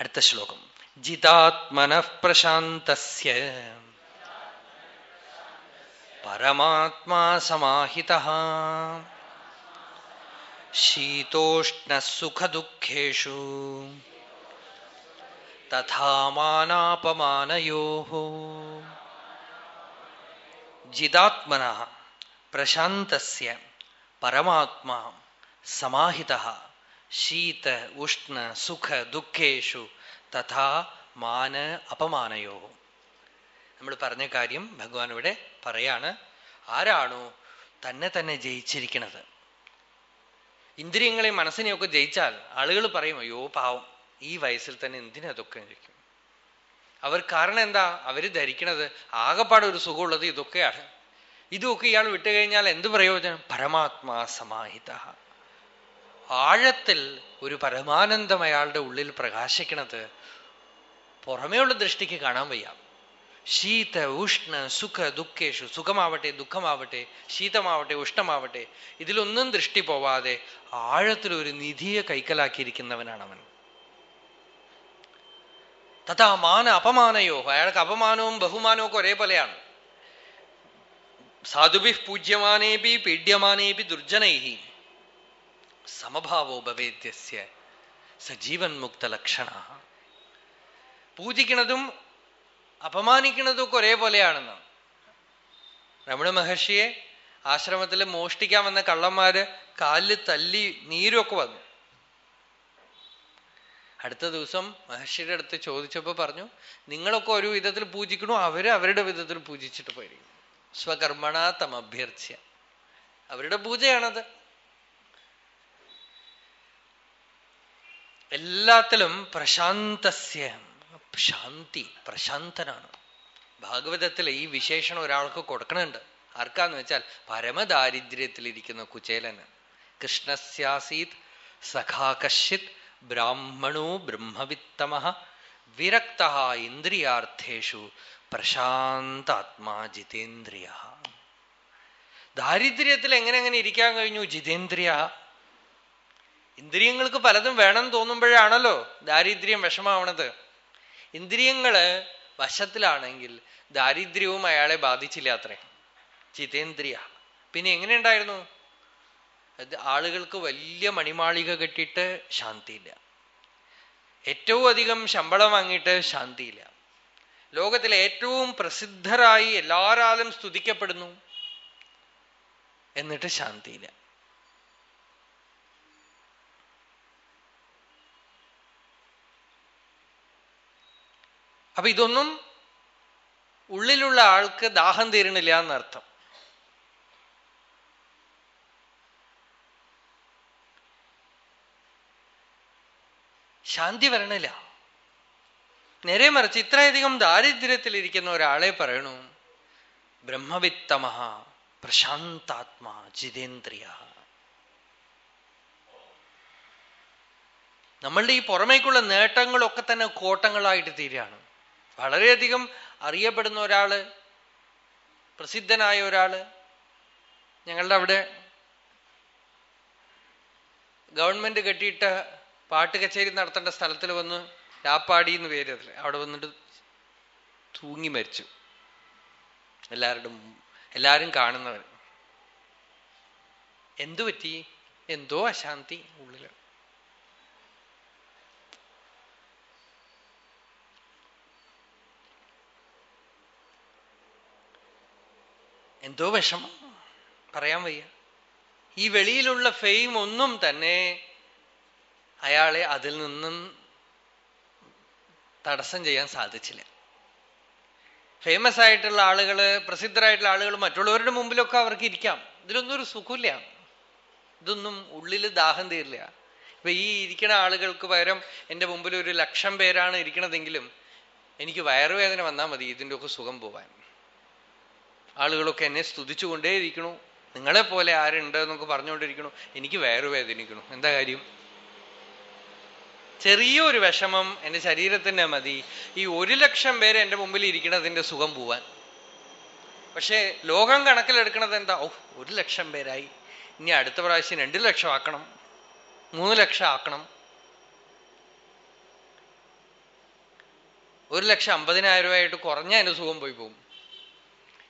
അടുത്ത ശ്ലോകം. ജിതാത്മന പ്രശാന്തസ്യ. പരമാത്മാ സമാഹിത. ശീതോഷ്ണസുഖദുഃഖേഷു തഥാമാനാപമാനയോ ജിതാത്മന പ്രശാന്തസ്യ. പരമാത്മാ സമാഹിത. ശീത ഉഷ്ണ സുഖ ദുഃഖേഷു തഥാ മാന അപമാനയോ. നമ്മൾ പറഞ്ഞ കാര്യം ഭഗവാൻ ഇവിടെ പറയാണ് ആരാണോ തന്നെ തന്നെ ജയിച്ചിരിക്കുന്നത് ഇന്ദ്രിയങ്ങളെയും മനസ്സിനെയൊക്കെ ജയിച്ചാൽ ആളുകൾ പറയും അയ്യോ പാവം ഈ വയസ്സിൽ തന്നെ എന്തിനാ ദുഃഖം ഇരിക്കും? അവർ കാരണം എന്താ? അവർ ധരിക്കണത് ആകെപ്പാടെ ഒരു സുഖമുള്ളത് ഇതൊക്കെയാണ്. ഇതൊക്കെ ഇയാൾ വിട്ടുകഴിഞ്ഞാൽ എന്ത് പ്രയോജനം? പരമാത്മാ സമാഹിത ആഴത്തിൽ ഒരു പരമാനന്ദം അയാളുടെ ഉള്ളിൽ പ്രകാശിക്കണത് പുറമേയുള്ള ദൃഷ്ടിക്ക് കാണാൻ വയ്യ. ശീത ഉഷ്ണ സുഖ ദുഃഖേഷു സുഖമാവട്ടെ ദുഃഖമാവട്ടെ ശീതമാവട്ടെ ഉഷ്ണമാവട്ടെ ഇതിലൊന്നും ദൃഷ്ടി പോവാതെ ആഴത്തിൽ ഒരു നിധിയെ കൈക്കലാക്കിയിരിക്കുന്നവനാണ് അവൻ തഥാ മാന അപമാനയോ അയാൾക്ക് അപമാനവും ബഹുമാനവും ഒക്കെ ഒരേപോലെയാണ് സാധുഭി പൂജ്യമാനേപി പീഡ്യമാനേപി ദുർജനൈഹി. സമഭാവോ ഭവേദ്യസ്യ. സജീവൻ മുക്ത ലക്ഷണ പൂജിക്കുന്നതും അപമാനിക്കുന്നതും ഒക്കെ ഒരേപോലെയാണെന്ന് രമണ മഹർഷിയെ ആശ്രമത്തിൽ മോഷ്ടിക്കാൻ വന്ന കള്ളന്മാര് കാലിൽ തല്ലി നീരൊക്കെ വന്നു. അടുത്ത ദിവസം മഹർഷിയുടെ അടുത്ത് ചോദിച്ചപ്പോ പറഞ്ഞു നിങ്ങളൊക്കെ ഒരു വിധത്തിൽ പൂജിക്കണു? അവർ അവരുടെ വിധത്തിൽ പൂജിച്ചിട്ട് പോയിരിക്കുന്നു. സ്വകർമ്മണ തമഭ്യർച്ച്യ അവരുടെ പൂജയാണത്. എല്ലാത്തിലും പ്രശാന്തസ്യ ശാന്തി പ്രശാന്തനാണ്. ഭാഗവതത്തിൽ ഈ വിശേഷണം ഒരാൾക്ക് കൊടുക്കണുണ്ട്. ആർക്കാന്ന് വെച്ചാൽ പരമദാരിദ്ര്യത്തിലിരിക്കുന്ന കുചേലന്. കൃഷ്ണസ്യാസീത് സഖാകശിത് ബ്രാഹ്മണോ ബ്രഹ്മവിത്തമ വിരക്ത ഇന്ദ്രിയാർത്ഥേഷു പ്രശാന്താത്മാ ജിതേന്ദ്രിയ ദാരിദ്ര്യത്തിൽ എങ്ങനെ എങ്ങനെ ഇരിക്കാൻ കഴിഞ്ഞു ജിതേന്ദ്രിയ ഇന്ദ്രിയങ്ങൾക്ക് പലതും വേണം തോന്നുമ്പോഴാണല്ലോ ദാരിദ്ര്യം വിഷമാവണത്. ഇന്ദ്രിയങ്ങൾ വശത്തിലാണെങ്കിൽ ദാരിദ്ര്യവും അയാളെ ബാധിച്ചില്ല അത്രേ. ജിതേന്ദ്രിയ. പിന്നെ എങ്ങനെയുണ്ടായിരുന്നു അത് ആളുകൾക്ക് വലിയ മണിമാളിക കെട്ടിയിട്ട് ശാന്തിയില്ല. ഏറ്റവും അധികം ശമ്പളം വാങ്ങിയിട്ട് ശാന്തിയില്ല. ലോകത്തിലെ ഏറ്റവും പ്രസിദ്ധരായി എല്ലാരാലും സ്തുതിക്കപ്പെടുന്നു. എന്നിട്ട് ശാന്തിയില്ല. അപ്പൊ ഇതൊന്നും ഉള്ളിലുള്ള ആൾക്ക് ദാഹം തീരണില്ല എന്നർത്ഥം. ശാന്തി വരണില്ല. നേരെ മറിച്ച് ഇത്രയധികം ദാരിദ്ര്യത്തിലിരിക്കുന്ന ഒരാളെ പറയണു ബ്രഹ്മവിത്തമ പ്രശാന്താത്മാ ജിതേന്ദ്രിയ. നമ്മളുടെ ഈ പുറമേക്കുള്ള നേട്ടങ്ങളൊക്കെ തന്നെ കോട്ടങ്ങളായിട്ട് തീരുകയാണ്. വളരെയധികം അറിയപ്പെടുന്ന ഒരാൾ പ്രസിദ്ധനായ ഒരാൾ ഞങ്ങളുടെ അവിടെ ഗവൺമെന്റ് കെട്ടിയിട്ട പാട്ട് കച്ചേരി നടത്തേണ്ട സ്ഥലത്തിൽ വന്ന് രാപ്പാടി എന്ന് പേര് അതിൽ അവിടെ വന്നിട്ട് തൂങ്ങി മരിച്ചു. എല്ലാവരുടെ എല്ലാവരും കാണുന്നവർ എന്തു പറ്റി? എന്തോ അശാന്തി ഉള്ളിൽ. എന്തോ വിഷമം. പറയാൻ വയ്യ. ഈ വെളിയിലുള്ള ഫെയിം ഒന്നും തന്നെ അയാളെ അതിൽ നിന്നും തടസ്സം ചെയ്യാൻ സാധിച്ചില്ല. ഫേമസ് ആയിട്ടുള്ള ആളുകൾ പ്രസിദ്ധരായിട്ടുള്ള ആളുകൾ മറ്റുള്ളവരുടെ മുമ്പിലൊക്കെ അവർക്ക് ഇരിക്കാം. ഇതിലൊന്നും ഒരു സുഖമില്ല. ഇതൊന്നും ഉള്ളിൽ ദാഹം തീരില്ല. ഇപ്പൊ ഈ ഇരിക്കുന്ന ആളുകൾക്ക് പകരം എന്റെ മുമ്പിൽ ഒരു ലക്ഷം പേരാണ് ഇരിക്കണതെങ്കിലും എനിക്ക് വയറുവേദന വന്നാൽ മതി ഇതിന്റെ ഒക്കെ സുഖം പോവാൻ. ആളുകളൊക്കെ എന്നെ സ്തുതിച്ചുകൊണ്ടേയിരിക്കണു നിങ്ങളെ പോലെ ആരുണ്ട് എന്നൊക്കെ പറഞ്ഞുകൊണ്ടിരിക്കണു എനിക്ക് വേറെ വേദനിക്കണു എന്താ കാര്യം? ചെറിയൊരു വിഷമം എന്റെ ശരീരത്തിന്റെ മതി. ഈ ഒരു ലക്ഷം പേര് എന്റെ മുമ്പിൽ ഇരിക്കണതിന്റെ സുഖം പോവാൻ. പക്ഷേ ലോകം കണക്കിലെടുക്കണത് എന്താ? ഓ ഒരു ലക്ഷം പേരായി. ഇനി അടുത്ത പ്രാവശ്യം രണ്ടു ലക്ഷം ആക്കണം. മൂന്ന് ലക്ഷം ആക്കണം. ഒരു ലക്ഷം അമ്പതിനായിരം രൂപയായിട്ട് കുറഞ്ഞ അതിന് സുഖം പോയി പോകും.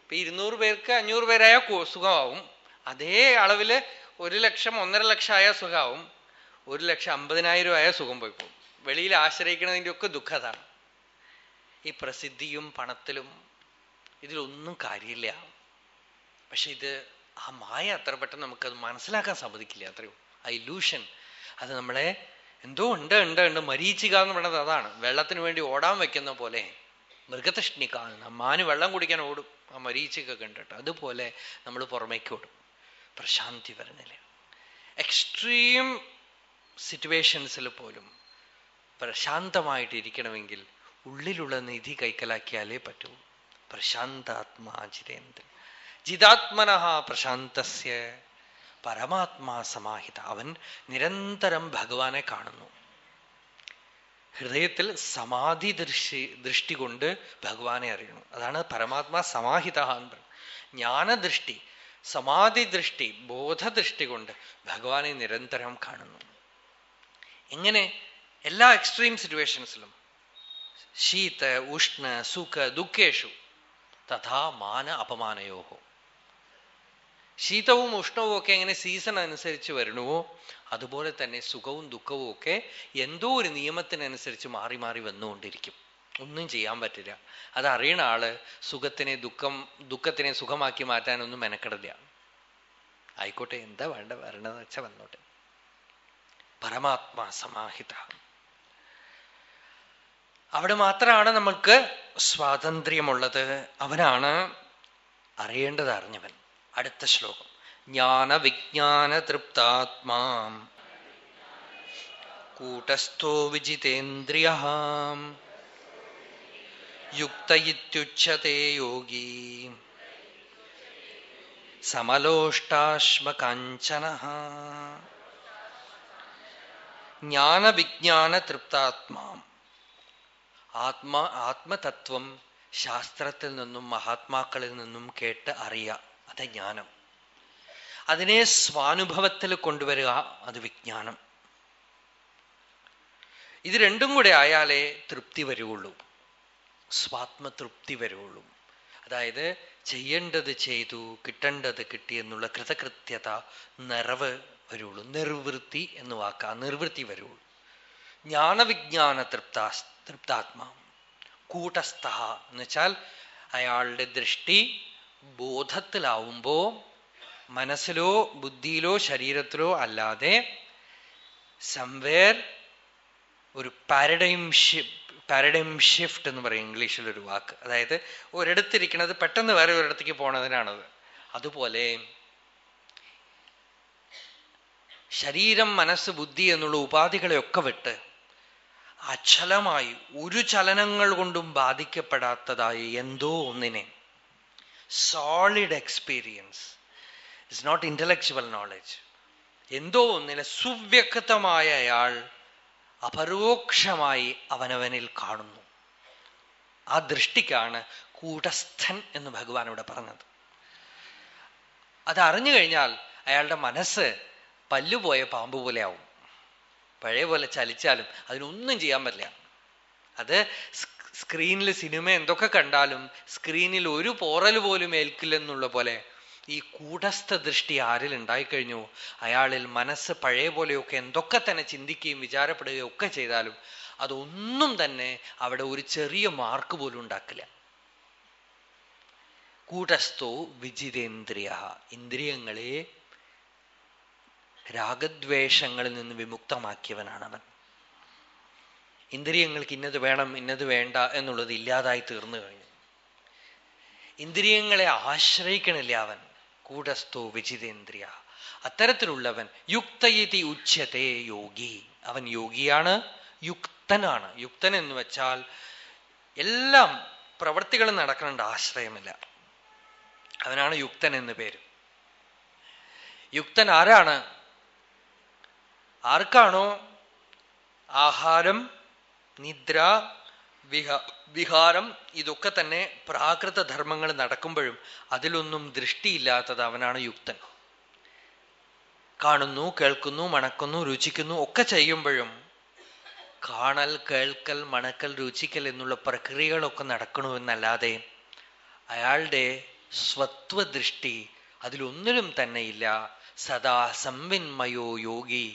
ഇപ്പൊ ഇരുന്നൂറ് പേർക്ക് അഞ്ഞൂറ് പേരായ സുഖമാവും. അതേ അളവിൽ ഒരു ലക്ഷം ഒന്നര ലക്ഷം ആയ സുഖമാവും. ഒരു ലക്ഷം അമ്പതിനായിരം ആയ സുഖം പോയി പോകും. വെളിയിൽ ആശ്രയിക്കുന്നതിന്റെ ഒക്കെ ദുഃഖതാണ്. ഈ പ്രസിദ്ധിയും പണത്തിലും ഇതിലൊന്നും കാര്യമില്ല. പക്ഷെ ഇത് ആ മായ അത്ര പെട്ടെന്ന് നമുക്കത് മനസ്സിലാക്കാൻ സമ്മതിക്കില്ല അത്രയോ ആ ഇല്യൂഷൻ അത് നമ്മളെ എന്തോ ഉണ്ട് ഉണ്ട് ഉണ്ട് മരീച്ചിക എന്ന് പറയുന്നത് അതാണ്. വെള്ളത്തിന് വേണ്ടി ഓടാൻ വെക്കുന്ന പോലെ. മൃഗതൃഷ്ണിക്കാൻ മാന് വെള്ളം കുടിക്കാൻ ഓടും. ആ മരീച്ചിക കണ്ടിട്ട് അതുപോലെ നമ്മൾ പുറമേക്ക് വിടും. പ്രശാന്തി വരുന്നില്ല എക്സ്ട്രീം സിറ്റുവേഷൻസിൽ പോലും പ്രശാന്തമായിട്ടിരിക്കണമെങ്കിൽ ഉള്ളിലുള്ള നിധി കൈക്കലാക്കിയാലേ പറ്റൂ. പ്രശാന്താത്മാ ജിതേന്ദ്രൻ. ജിതാത്മന പ്രശാന്തസ്യ. പരമാത്മാ സമാഹിത. അവൻ നിരന്തരം ഭഗവാനെ കാണുന്നു. ഹൃദയത്തിൽ സമാധി ദൃഷ്ടി ദൃഷ്ടി കൊണ്ട് ഭഗവാനെ അറിയണം. അതാണ് പരമാത്മാ സമാഹിത എന്ന് പറയുന്നത്. ജ്ഞാനദൃഷ്ടി സമാധി ദൃഷ്ടി ബോധദൃഷ്ടി കൊണ്ട് ഭഗവാനെ നിരന്തരം കാണുന്നു. എങ്ങനെ എല്ലാ എക്സ്ട്രീം സിറ്റുവേഷൻസിലും ശീത ഉഷ്ണ സുഖ ദുഃഖേഷു തഥാ മാന അപമാനയോഹോ. ശീതവും ഉഷ്ണവും ഒക്കെ എങ്ങനെ സീസൺ അനുസരിച്ച് വരണമോ അതുപോലെ തന്നെ സുഖവും ദുഃഖവും ഒക്കെ എന്തോ ഒരു നിയമത്തിനനുസരിച്ച് മാറി മാറി വന്നുകൊണ്ടിരിക്കും. ഒന്നും ചെയ്യാൻ പറ്റില്ല. അത് അറിയണ ആൾ സുഖത്തിനെ ദുഃഖം ദുഃഖത്തിനെ സുഖമാക്കി മാറ്റാനൊന്നും മെനക്കെടില്ല. ആയിക്കോട്ടെ എന്താ വേണ്ട വരണമെന്ന് വെച്ചാൽ വന്നോട്ടെ. പരമാത്മാ സമാഹിത. അവിടെ മാത്രമാണ് നമ്മൾക്ക് സ്വാതന്ത്ര്യമുള്ളത്. അവനാണ് അറിയേണ്ടത് അറിഞ്ഞവൻ. അടുത്ത ശ്ലോകം. ജ്ഞാന വിജ്ഞാന തൃപ്താത്മാ കൂട്ടസ്ഥോ വിജിതേന്ദ്രിയ. യുക്ത ഇത്യുച്യത്തെ യോഗി. സമലോഷ്ടാശ്മകാഞ്ചന. ജ്ഞാനവിജ്ഞാന തൃപ്താത്മാ ആത്മാ ആത്മതത്വം ശാസ്ത്രത്തിൽ നിന്നും മഹാത്മാക്കളിൽ നിന്നും കേട്ട് അറിയുക അത് ജ്ഞാനം. അതിനെ സ്വാനുഭവത്തിൽ കൊണ്ടുവരിക അത് വിജ്ഞാനം. ഇത് രണ്ടും കൂടെ ആയാലേ തൃപ്തി വരുള്ളൂ സ്വാത്മതൃപ്തി വരുള്ളൂ അതായത് ചെയ്യേണ്ടത് ചെയ്തു കിട്ടേണ്ടത് കിട്ടി എന്നുള്ള കൃതകൃത്യത നിറവ് വരുള്ളൂ നിർവൃത്തി എന്ന് വാക്ക നിർവൃത്തി വരുള്ളൂ ജ്ഞാനവിജ്ഞാന തൃപ്താ തൃപ്താത്മാ. കൂട്ടസ്ഥ എന്ന് വെച്ചാൽ അയാളുടെ ദൃഷ്ടി ബോധത്തിലാവുമ്പോ മനസ്സിലോ ബുദ്ധിയിലോ ശരീരത്തിലോ അല്ലാതെ സംവേർ ഒരു പാരഡൈം പാരഡൈം ഷിഫ്റ്റ് എന്ന് പറയും ഇംഗ്ലീഷിൽ ഒരു വാക്ക്. അതായത് ഒരിടത്തിരിക്കണത് പെട്ടെന്ന് വേറെ ഒരിടത്തേക്ക് പോണതിനാണത്. അതുപോലെ ശരീരം മനസ്സ് ബുദ്ധി എന്നുള്ള ഉപാധികളെയൊക്കെ വിട്ട് അച്ഛലമായി ഒരു ചലനങ്ങൾ കൊണ്ടും ബാധിക്കപ്പെടാത്തതായി എന്തോ ഒന്നിനെ solid experience it's not intellectual knowledge എന്തോ ഒന്നിനെ സുവ്യക്തമായ അയാൾ അപരോക്ഷമായി അവനവനിൽ കാണുന്നു. ആ ദൃഷ്ടിക്കാണ് കൂടസ്ഥൻ എന്ന് ഭഗവാൻ ഇവിടെ പറഞ്ഞത്. അത് അറിഞ്ഞു കഴിഞ്ഞാൽ അയാളുടെ മനസ്സ് പല്ലുപോയ പാമ്പ് പോലെ ആവും. പഴയ പോലെ ചലിച്ചാലും അതിനൊന്നും ചെയ്യാൻ പറ്റില്ല. അത് സ്ക്രീനിൽ സിനിമ എന്തൊക്കെ കണ്ടാലും സ്ക്രീനിൽ ഒരു പോറൽ പോലും ഏൽക്കില്ലെന്നുള്ള പോലെ ഈ കൂടസ്ഥ ദൃഷ്ടി ആരിൽ ഉണ്ടായിക്കഴിഞ്ഞു? അയാളിൽ മനസ്സ് പഴയ പോലെയൊക്കെ എന്തൊക്കെ തന്നെ ചിന്തിക്കുകയും വിചാരപ്പെടുകയും ഒക്കെ ചെയ്താലും അതൊന്നും തന്നെ അവിടെ ഒരു ചെറിയ മാർക്ക് പോലും ഉണ്ടാക്കില്ല. കൂടസ്ഥോ വിജിതേന്ദ്രിയ. ഇന്ദ്രിയങ്ങളെ രാഗദ്വേഷങ്ങളിൽ നിന്ന് വിമുക്തമാക്കിയവനാണ് അവൻ ഇന്ദ്രിയങ്ങൾക്ക് ഇന്നത് വേണം ഇന്നത് വേണ്ട എന്നുള്ളത് ഇല്ലാതായി തീർന്നു കഴിഞ്ഞു. ഇന്ദ്രിയങ്ങളെ ആശ്രയിക്കണില്ല അവൻ. കൂടസ്ഥോ വിജിതേന്ദ്രിയ അത്തരത്തിലുള്ളവൻ യുക്തയിതി ഉച്ചത്തെ യോഗി. അവൻ യോഗിയാണ് യുക്തനാണ്. യുക്തൻ എന്ന് വെച്ചാൽ എല്ലാം പ്രവൃത്തികളും നടക്കുന്നുണ്ട് ആശ്രയമില്ല. അവനാണ് യുക്തൻ എന്ന് പേര്. യുക്തൻ ആരാണ്? ആർക്കാണോ ആഹാരം നിദ്ര വിഹ വിഹാരം ഇതൊക്കെ തന്നെ പ്രാകൃത ധർമ്മങ്ങൾ നടക്കുമ്പോഴും അതിലൊന്നും ദൃഷ്ടിയില്ലാത്തത് അവനാണ് യുക്തൻ. കാണുന്നു കേൾക്കുന്നു മണക്കുന്നു രുചിക്കുന്നു ഒക്കെ ചെയ്യുമ്പോഴും കാണൽ കേൾക്കൽ മണക്കൽ രുചിക്കൽ എന്നുള്ള പ്രക്രിയകളൊക്കെ നടക്കണമെന്നല്ലാതെ അയാളുടെ സ്വത്വദൃഷ്ടി അതിലൊന്നിലും തന്നെയില്ല. സദാ സംവിന്മയോ യോഗി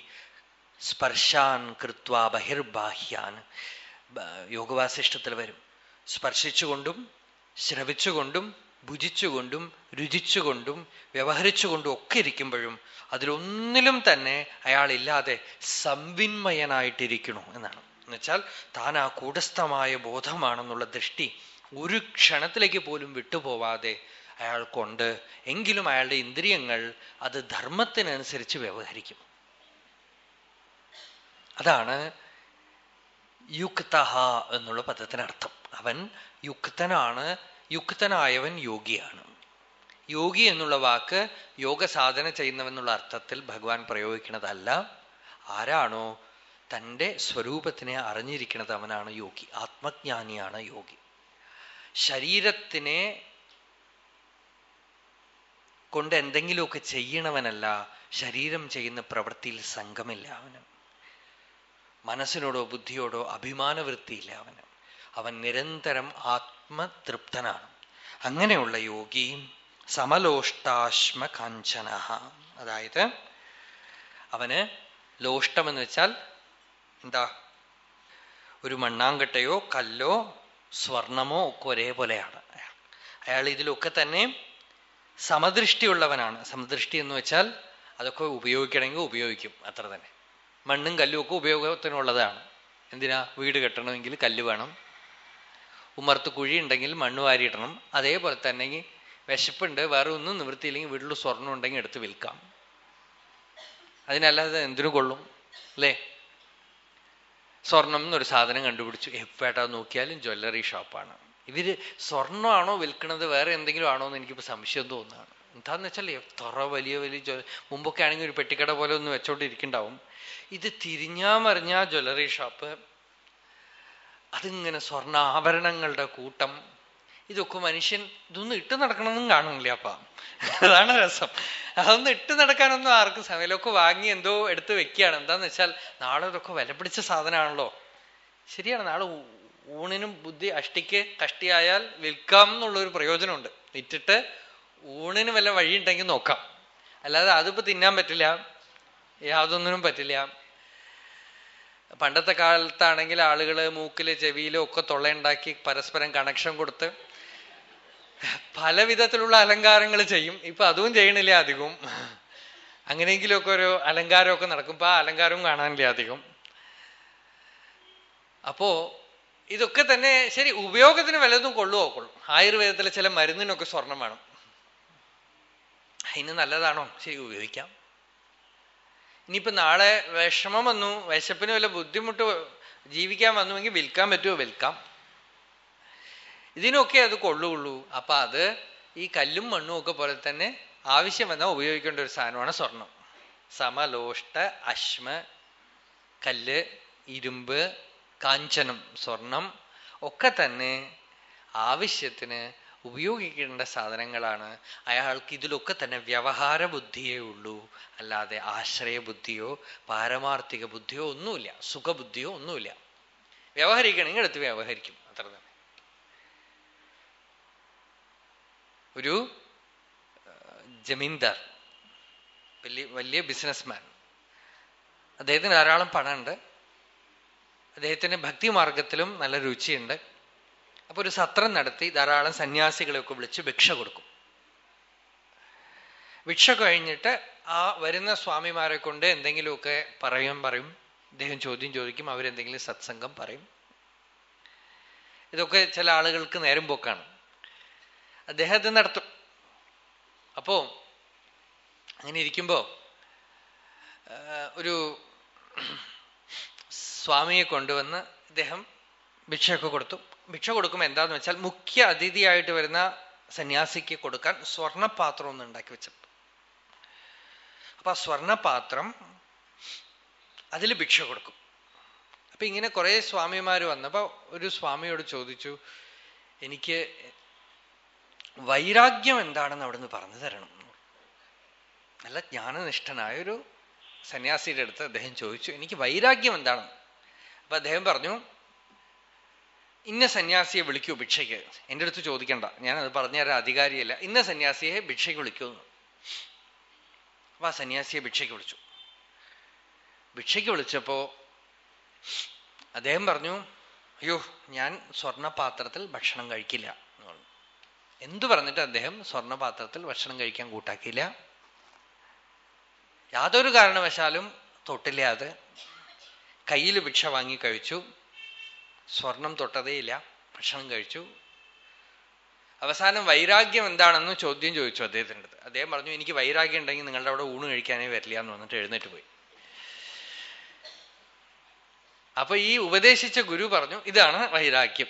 സ്പർശാൻ കൃത്വ ബഹിർബാഹ്യാൻ. യോഗവാസിഷ്ടത്തിൽ വരും. സ്പർശിച്ചുകൊണ്ടും ശ്രവിച്ചുകൊണ്ടും ഭുജിച്ചുകൊണ്ടും രുചിച്ചുകൊണ്ടും വ്യവഹരിച്ചുകൊണ്ടും ഒക്കെ ഇരിക്കുമ്പോഴും അതിലൊന്നിലും തന്നെ അയാളില്ലാതെ സംവിന്മയനായിട്ടിരിക്കണു എന്നാണ്. എന്നുവെച്ചാൽ താൻ ആ കൂടസ്ഥമായ ബോധമാണെന്നുള്ള ദൃഷ്ടി ഒരു ക്ഷണത്തിലേക്ക് പോലും വിട്ടുപോവാതെ അയാൾക്കുണ്ട്. എങ്കിലും അയാളുടെ ഇന്ദ്രിയങ്ങൾ അത് ധർമ്മത്തിനനുസരിച്ച് വ്യവഹരിക്കും. അതാണ് യുക്തഹ എന്നുള്ള പദത്തിനർത്ഥം അവൻ യുക്തനാണ് യുക്തനായവൻ യോഗിയാണ്. യോഗി എന്നുള്ള വാക്ക് യോഗ സാധന ചെയ്യുന്നവെന്നുള്ള അർത്ഥത്തിൽ ഭഗവാൻ പ്രയോഗിക്കുന്നതല്ല ആരാണോ തന്റെ സ്വരൂപത്തിനെ അറിഞ്ഞിരിക്കുന്നത് അവനാണ് യോഗി ആത്മജ്ഞാനിയാണ് യോഗി. ശരീരത്തിനെ കൊണ്ട് എന്തെങ്കിലുമൊക്കെ ചെയ്യണവനല്ല ശരീരം ചെയ്യുന്ന പ്രവൃത്തിയിൽ സംഘമില്ല അവന്. മനസ്സിനോടോ ബുദ്ധിയോടോ അഭിമാനവൃത്തിയില്ല അവന് അവൻ നിരന്തരം ആത്മതൃപ്തനാണ്. അങ്ങനെയുള്ള യോഗി സമലോഷ്ടാശ്മ കാഞ്ചന അതായത് അവന് ലോഷ്ടം എന്ന് വെച്ചാൽ എന്താ? ഒരു മണ്ണാങ്കട്ടയോ കല്ലോ സ്വർണമോ ഒക്കെ ഒരേപോലെയാണ് അയാൾ ഇതിലൊക്കെ തന്നെ സമദൃഷ്ടിയുള്ളവനാണ്. സമദൃഷ്ടി എന്ന് വെച്ചാൽ അതൊക്കെ ഉപയോഗിക്കണമെങ്കിൽ ഉപയോഗിക്കും. അത്ര തന്നെ. മണ്ണും കല്ലും ഒക്കെ ഉപയോഗത്തിനുള്ളതാണ്. എന്തിനാ? വീട് കെട്ടണമെങ്കിൽ കല്ല് വേണം. ഉമ്മർത്ത് കുഴി ഉണ്ടെങ്കിൽ മണ്ണ് വാരിയിടണം. അതേപോലെ തന്നെ വിശപ്പുണ്ട് വേറെ ഒന്നും നിവൃത്തിയില്ലെങ്കിൽ വീട്ടിൽ സ്വർണം ഉണ്ടെങ്കിൽ എടുത്ത് വിൽക്കാം. അതിനല്ലാതെ എന്തിനു കൊള്ളും? അല്ലേ? സ്വർണം എന്നൊരു സാധനം കണ്ടുപിടിച്ചു. എപ്പോഴാ നോക്കിയാലും ജ്വല്ലറി ഷോപ്പാണ്. ഇവർ സ്വർണമാണോ വിൽക്കുന്നത് വേറെ എന്തെങ്കിലും ആണോ എന്ന് എനിക്കിപ്പോ സംശയം തോന്നുകയാണ്. എന്താന്ന് വെച്ചാൽ എത്ര വലിയ വലിയ മുമ്പൊക്കെ ആണെങ്കിൽ ഒരു പെട്ടിക്കട പോലെ ഒന്ന് വെച്ചോണ്ടിരിക്കണ്ടാവും ഇത് തിരിഞ്ഞാ മറിഞ്ഞാ ജ്വല്ലറി ഷോപ്പ് അതിങ്ങനെ സ്വർണാഭരണങ്ങളുടെ കൂട്ടം ഇതൊക്കെ മനുഷ്യൻ ഇതൊന്നും ഇട്ട് നടക്കണമെന്നും കാണുന്നില്ല അപ്പ. അതാണ് രസം. അതൊന്നും ഇട്ട് നടക്കാനൊന്നും ആർക്കും സമയമൊക്കെ വാങ്ങി എന്തോ എടുത്ത് വെക്കുകയാണ്. എന്താന്ന് വെച്ചാൽ നാളെ ഇതൊക്കെ വില പിടിച്ച സാധനമാണല്ലോ. ശരിയാണ്. നാളെ ഊണിനും ബുദ്ധി അഷ്ടിക്ക് കഷ്ടിയായാൽ വിൽക്കാം എന്നുള്ളൊരു പ്രയോജനമുണ്ട്. വിറ്റിട്ട് ഊണിന് വല്ല വഴിയുണ്ടെങ്കിൽ നോക്കാം. അല്ലാതെ അതിപ്പോ തിന്നാൻ പറ്റില്ല. യാതൊന്നിനും പറ്റില്ല. പണ്ടത്തെ കാലത്താണെങ്കിൽ ആളുകൾ മൂക്കിൽ ചെവിയിലും ഒക്കെ തൊള്ളയുണ്ടാക്കി പരസ്പരം കണക്ഷൻ കൊടുത്ത് പല വിധത്തിലുള്ള അലങ്കാരങ്ങൾ ചെയ്യും. ഇപ്പൊ അതും ചെയ്യണില്ല അധികവും അങ്ങനെയെങ്കിലുമൊക്കെ ഒരു അലങ്കാരമൊക്കെ നടക്കും. ഇപ്പൊ ആ അലങ്കാരവും കാണാനില്ല അധികം. അപ്പോ ഇതൊക്കെ തന്നെ ശരി ഉപയോഗത്തിന് വല്ലതും കൊള്ളുവോ? കൊള്ളും. ആയുർവേദത്തിലെ ചില മരുന്നിനൊക്കെ സ്വർണം വേണം. അതിന് നല്ലതാണോ? ശരി ഉപയോഗിക്കാം. ഇനിയിപ്പോ നാളെ വിഷമം വന്നു വിശപ്പിന് വല്ല ബുദ്ധിമുട്ട് ജീവിക്കാൻ വന്നുവെങ്കിൽ വിൽക്കാൻ പറ്റുമോ? വിൽക്കാം. ഇതിനൊക്കെ അത് കൊള്ളുള്ളൂ. അപ്പൊ അത് ഈ കല്ലും മണ്ണും ഒക്കെ പോലെ തന്നെ ആവശ്യം വന്നാൽ ഉപയോഗിക്കേണ്ട ഒരു സാധനമാണ് സ്വർണം സമലോഷ്ട അശ്മ കല്ല് ഇരുമ്പ് കാഞ്ചനം സ്വർണം ഒക്കെ തന്നെ ആവശ്യത്തിന് ഉപയോഗിക്കേണ്ട സാധനങ്ങളാണ്. അയാൾക്ക് ഇതിലൊക്കെ തന്നെ വ്യവഹാര ബുദ്ധിയേ ഉള്ളൂ. അല്ലാതെ ആശ്രയ ബുദ്ധിയോ പാരമാർത്ഥിക ബുദ്ധിയോ ഒന്നുമില്ല. സുഖബുദ്ധിയോ ഒന്നുമില്ല. വ്യവഹരിക്കണമെങ്കിൽ എടുത്ത് വ്യവഹരിക്കും. അത്ര തന്നെ. ഒരു ജമീന്ദാർ. വലിയ വലിയ ബിസിനസ്മാൻ. അദ്ദേഹത്തിന് ധാരാളം പണമുണ്ട്. അദ്ദേഹത്തിന് ഭക്തി മാർഗത്തിലും നല്ല രുചിയുണ്ട്. അപ്പൊ ഒരു സത്രം നടത്തി ധാരാളം സന്യാസികളെയൊക്കെ വിളിച്ച് ഭിക്ഷ കൊടുക്കും. ഭിക്ഷ കഴിഞ്ഞിട്ട് ആ വരുന്ന സ്വാമിമാരെ കൊണ്ട് എന്തെങ്കിലുമൊക്കെ പറയും പറയും. അദ്ദേഹം ചോദ്യം ചോദിക്കും അവരെന്തെങ്കിലും സത്സംഗം പറയും. ഇതൊക്കെ ചില ആളുകൾക്ക് നേരം പോക്കാണ്. അദ്ദേഹത്തെ നടത്തും. അപ്പോ അങ്ങനെ ഇരിക്കുമ്പോ ഒരു സ്വാമിയെ കൊണ്ടുവന്ന് ഇദ്ദേഹം ഭിക്ഷയൊക്കെ കൊടുത്തു. ഭിക്ഷ കൊടുക്കുമ്പോൾ എന്താന്ന് വെച്ചാൽ മുഖ്യ അതിഥിയായിട്ട് വരുന്ന സന്യാസിക്ക് കൊടുക്കാൻ സ്വർണപാത്രം ഒന്ന് ഉണ്ടാക്കി വെച്ചു അപ്പൊ ആ സ്വർണപാത്രം അതിൽ ഭിക്ഷ കൊടുക്കും. അപ്പൊ ഇങ്ങനെ കുറെ സ്വാമിമാർ വന്നപ്പോ ഒരു സ്വാമിയോട് ചോദിച്ചു എനിക്ക് വൈരാഗ്യം എന്താണെന്ന് അവിടുന്ന് പറഞ്ഞു തരണം. നല്ല ജ്ഞാനനിഷ്ഠനായ ഒരു സന്യാസിയുടെ അടുത്ത് അദ്ദേഹം ചോദിച്ചു എനിക്ക് വൈരാഗ്യം എന്താണ് അപ്പൊ അദ്ദേഹം പറഞ്ഞു ഇന്ന സന്യാസിയെ വിളിക്കൂ ഭിക്ഷയ്ക്ക്. എന്റെ അടുത്ത് ചോദിക്കണ്ട. ഞാൻ അത് പറഞ്ഞുതരാൻ അധികാരിയല്ല. ഇന്ന സന്യാസിയെ ഭിക്ഷയ്ക്ക് വിളിക്കുമെന്ന് അപ്പൊ ആ സന്യാസിയെ ഭിക്ഷയ്ക്ക് വിളിച്ചു. ഭിക്ഷയ്ക്ക് വിളിച്ചപ്പോ അദ്ദേഹം പറഞ്ഞു അയ്യോ ഞാൻ സ്വർണപാത്രത്തിൽ ഭക്ഷണം കഴിക്കില്ല എന്ന് പറഞ്ഞു. എന്തു പറഞ്ഞിട്ട് അദ്ദേഹം സ്വർണപാത്രത്തിൽ ഭക്ഷണം കഴിക്കാൻ കൂട്ടാക്കിയില്ല? യാതൊരു കാരണവശാലും തൊട്ടില്ലാതെ കയ്യിൽ ഭിക്ഷ വാങ്ങി കഴിച്ചു. സ്വർണം തൊട്ടതേയില്ല ഭക്ഷണം കഴിച്ചു. അവസാനം വൈരാഗ്യം എന്താണെന്ന് ചോദ്യം ചോദിച്ചു അദ്ദേഹത്തിന്റെ അടുത്ത് അദ്ദേഹം പറഞ്ഞു എനിക്ക് വൈരാഗ്യം ഉണ്ടെങ്കിൽ നിങ്ങളുടെ അവിടെ ഊണ് കഴിക്കാനേ വരില്ല എന്ന് വന്നിട്ട് എഴുന്നേറ്റ് പോയി. അപ്പൊ ഈ ഉപദേശിച്ച ഗുരു പറഞ്ഞു ഇതാണ് വൈരാഗ്യം.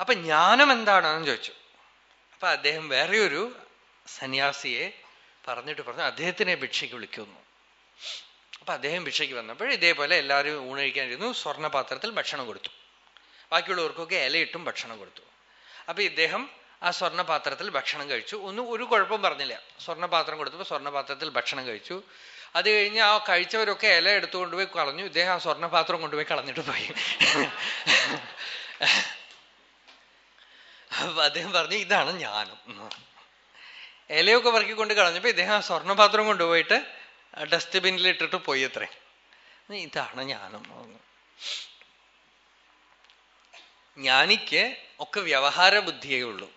അപ്പൊ ജ്ഞാനം എന്താണെന്ന് ചോദിച്ചു. അപ്പൊ അദ്ദേഹം വേറെ ഒരു സന്യാസിയെ പറഞ്ഞിട്ട് പറഞ്ഞു അദ്ദേഹത്തിനെ ഭിക്ഷയ്ക്ക് വിളിക്കുന്നു. അപ്പൊ അദ്ദേഹം ഭിക്ഷയ്ക്ക് വന്നപ്പോൾ ഇതേപോലെ എല്ലാവരും ഊണഴിക്കാനിരുന്നു സ്വർണപാത്രത്തിൽ ഭക്ഷണം കൊടുത്തു. ബാക്കിയുള്ളവർക്കൊക്കെ ഇലയിട്ടും ഭക്ഷണം കൊടുത്തു. അപ്പൊ ഇദ്ദേഹം ആ സ്വർണപാത്രത്തിൽ ഭക്ഷണം കഴിച്ചു. ഒന്നും ഒരു കുഴപ്പം പറഞ്ഞില്ല. സ്വർണപാത്രം കൊടുത്തപ്പോൾ സ്വർണപാത്രത്തിൽ ഭക്ഷണം കഴിച്ചു. അത് കഴിഞ്ഞ് ആ കഴിച്ചവരൊക്കെ ഇല എടുത്തുകൊണ്ടുപോയി കളഞ്ഞു. ഇദ്ദേഹം ആ സ്വർണപാത്രം കൊണ്ടുപോയി കളഞ്ഞിട്ട് പോയി. അപ്പൊ അദ്ദേഹം പറഞ്ഞു ഇതാണ് ജ്ഞാനം ഇലയൊക്കെ പറക്കിക്കൊണ്ട് കളഞ്ഞപ്പോ ഇദ്ദേഹം ആ സ്വർണപാത്രം കൊണ്ടുപോയിട്ട് ഡസ്റ്റ്ബിന്നിൽ ഇട്ടിട്ട് പോയി അത്രേ ഇതാണ് ജ്ഞാനം ജ്ഞാനിക്ക് ഒക്കെ വ്യവഹാര ബുദ്ധിയേ ഉള്ളൂ.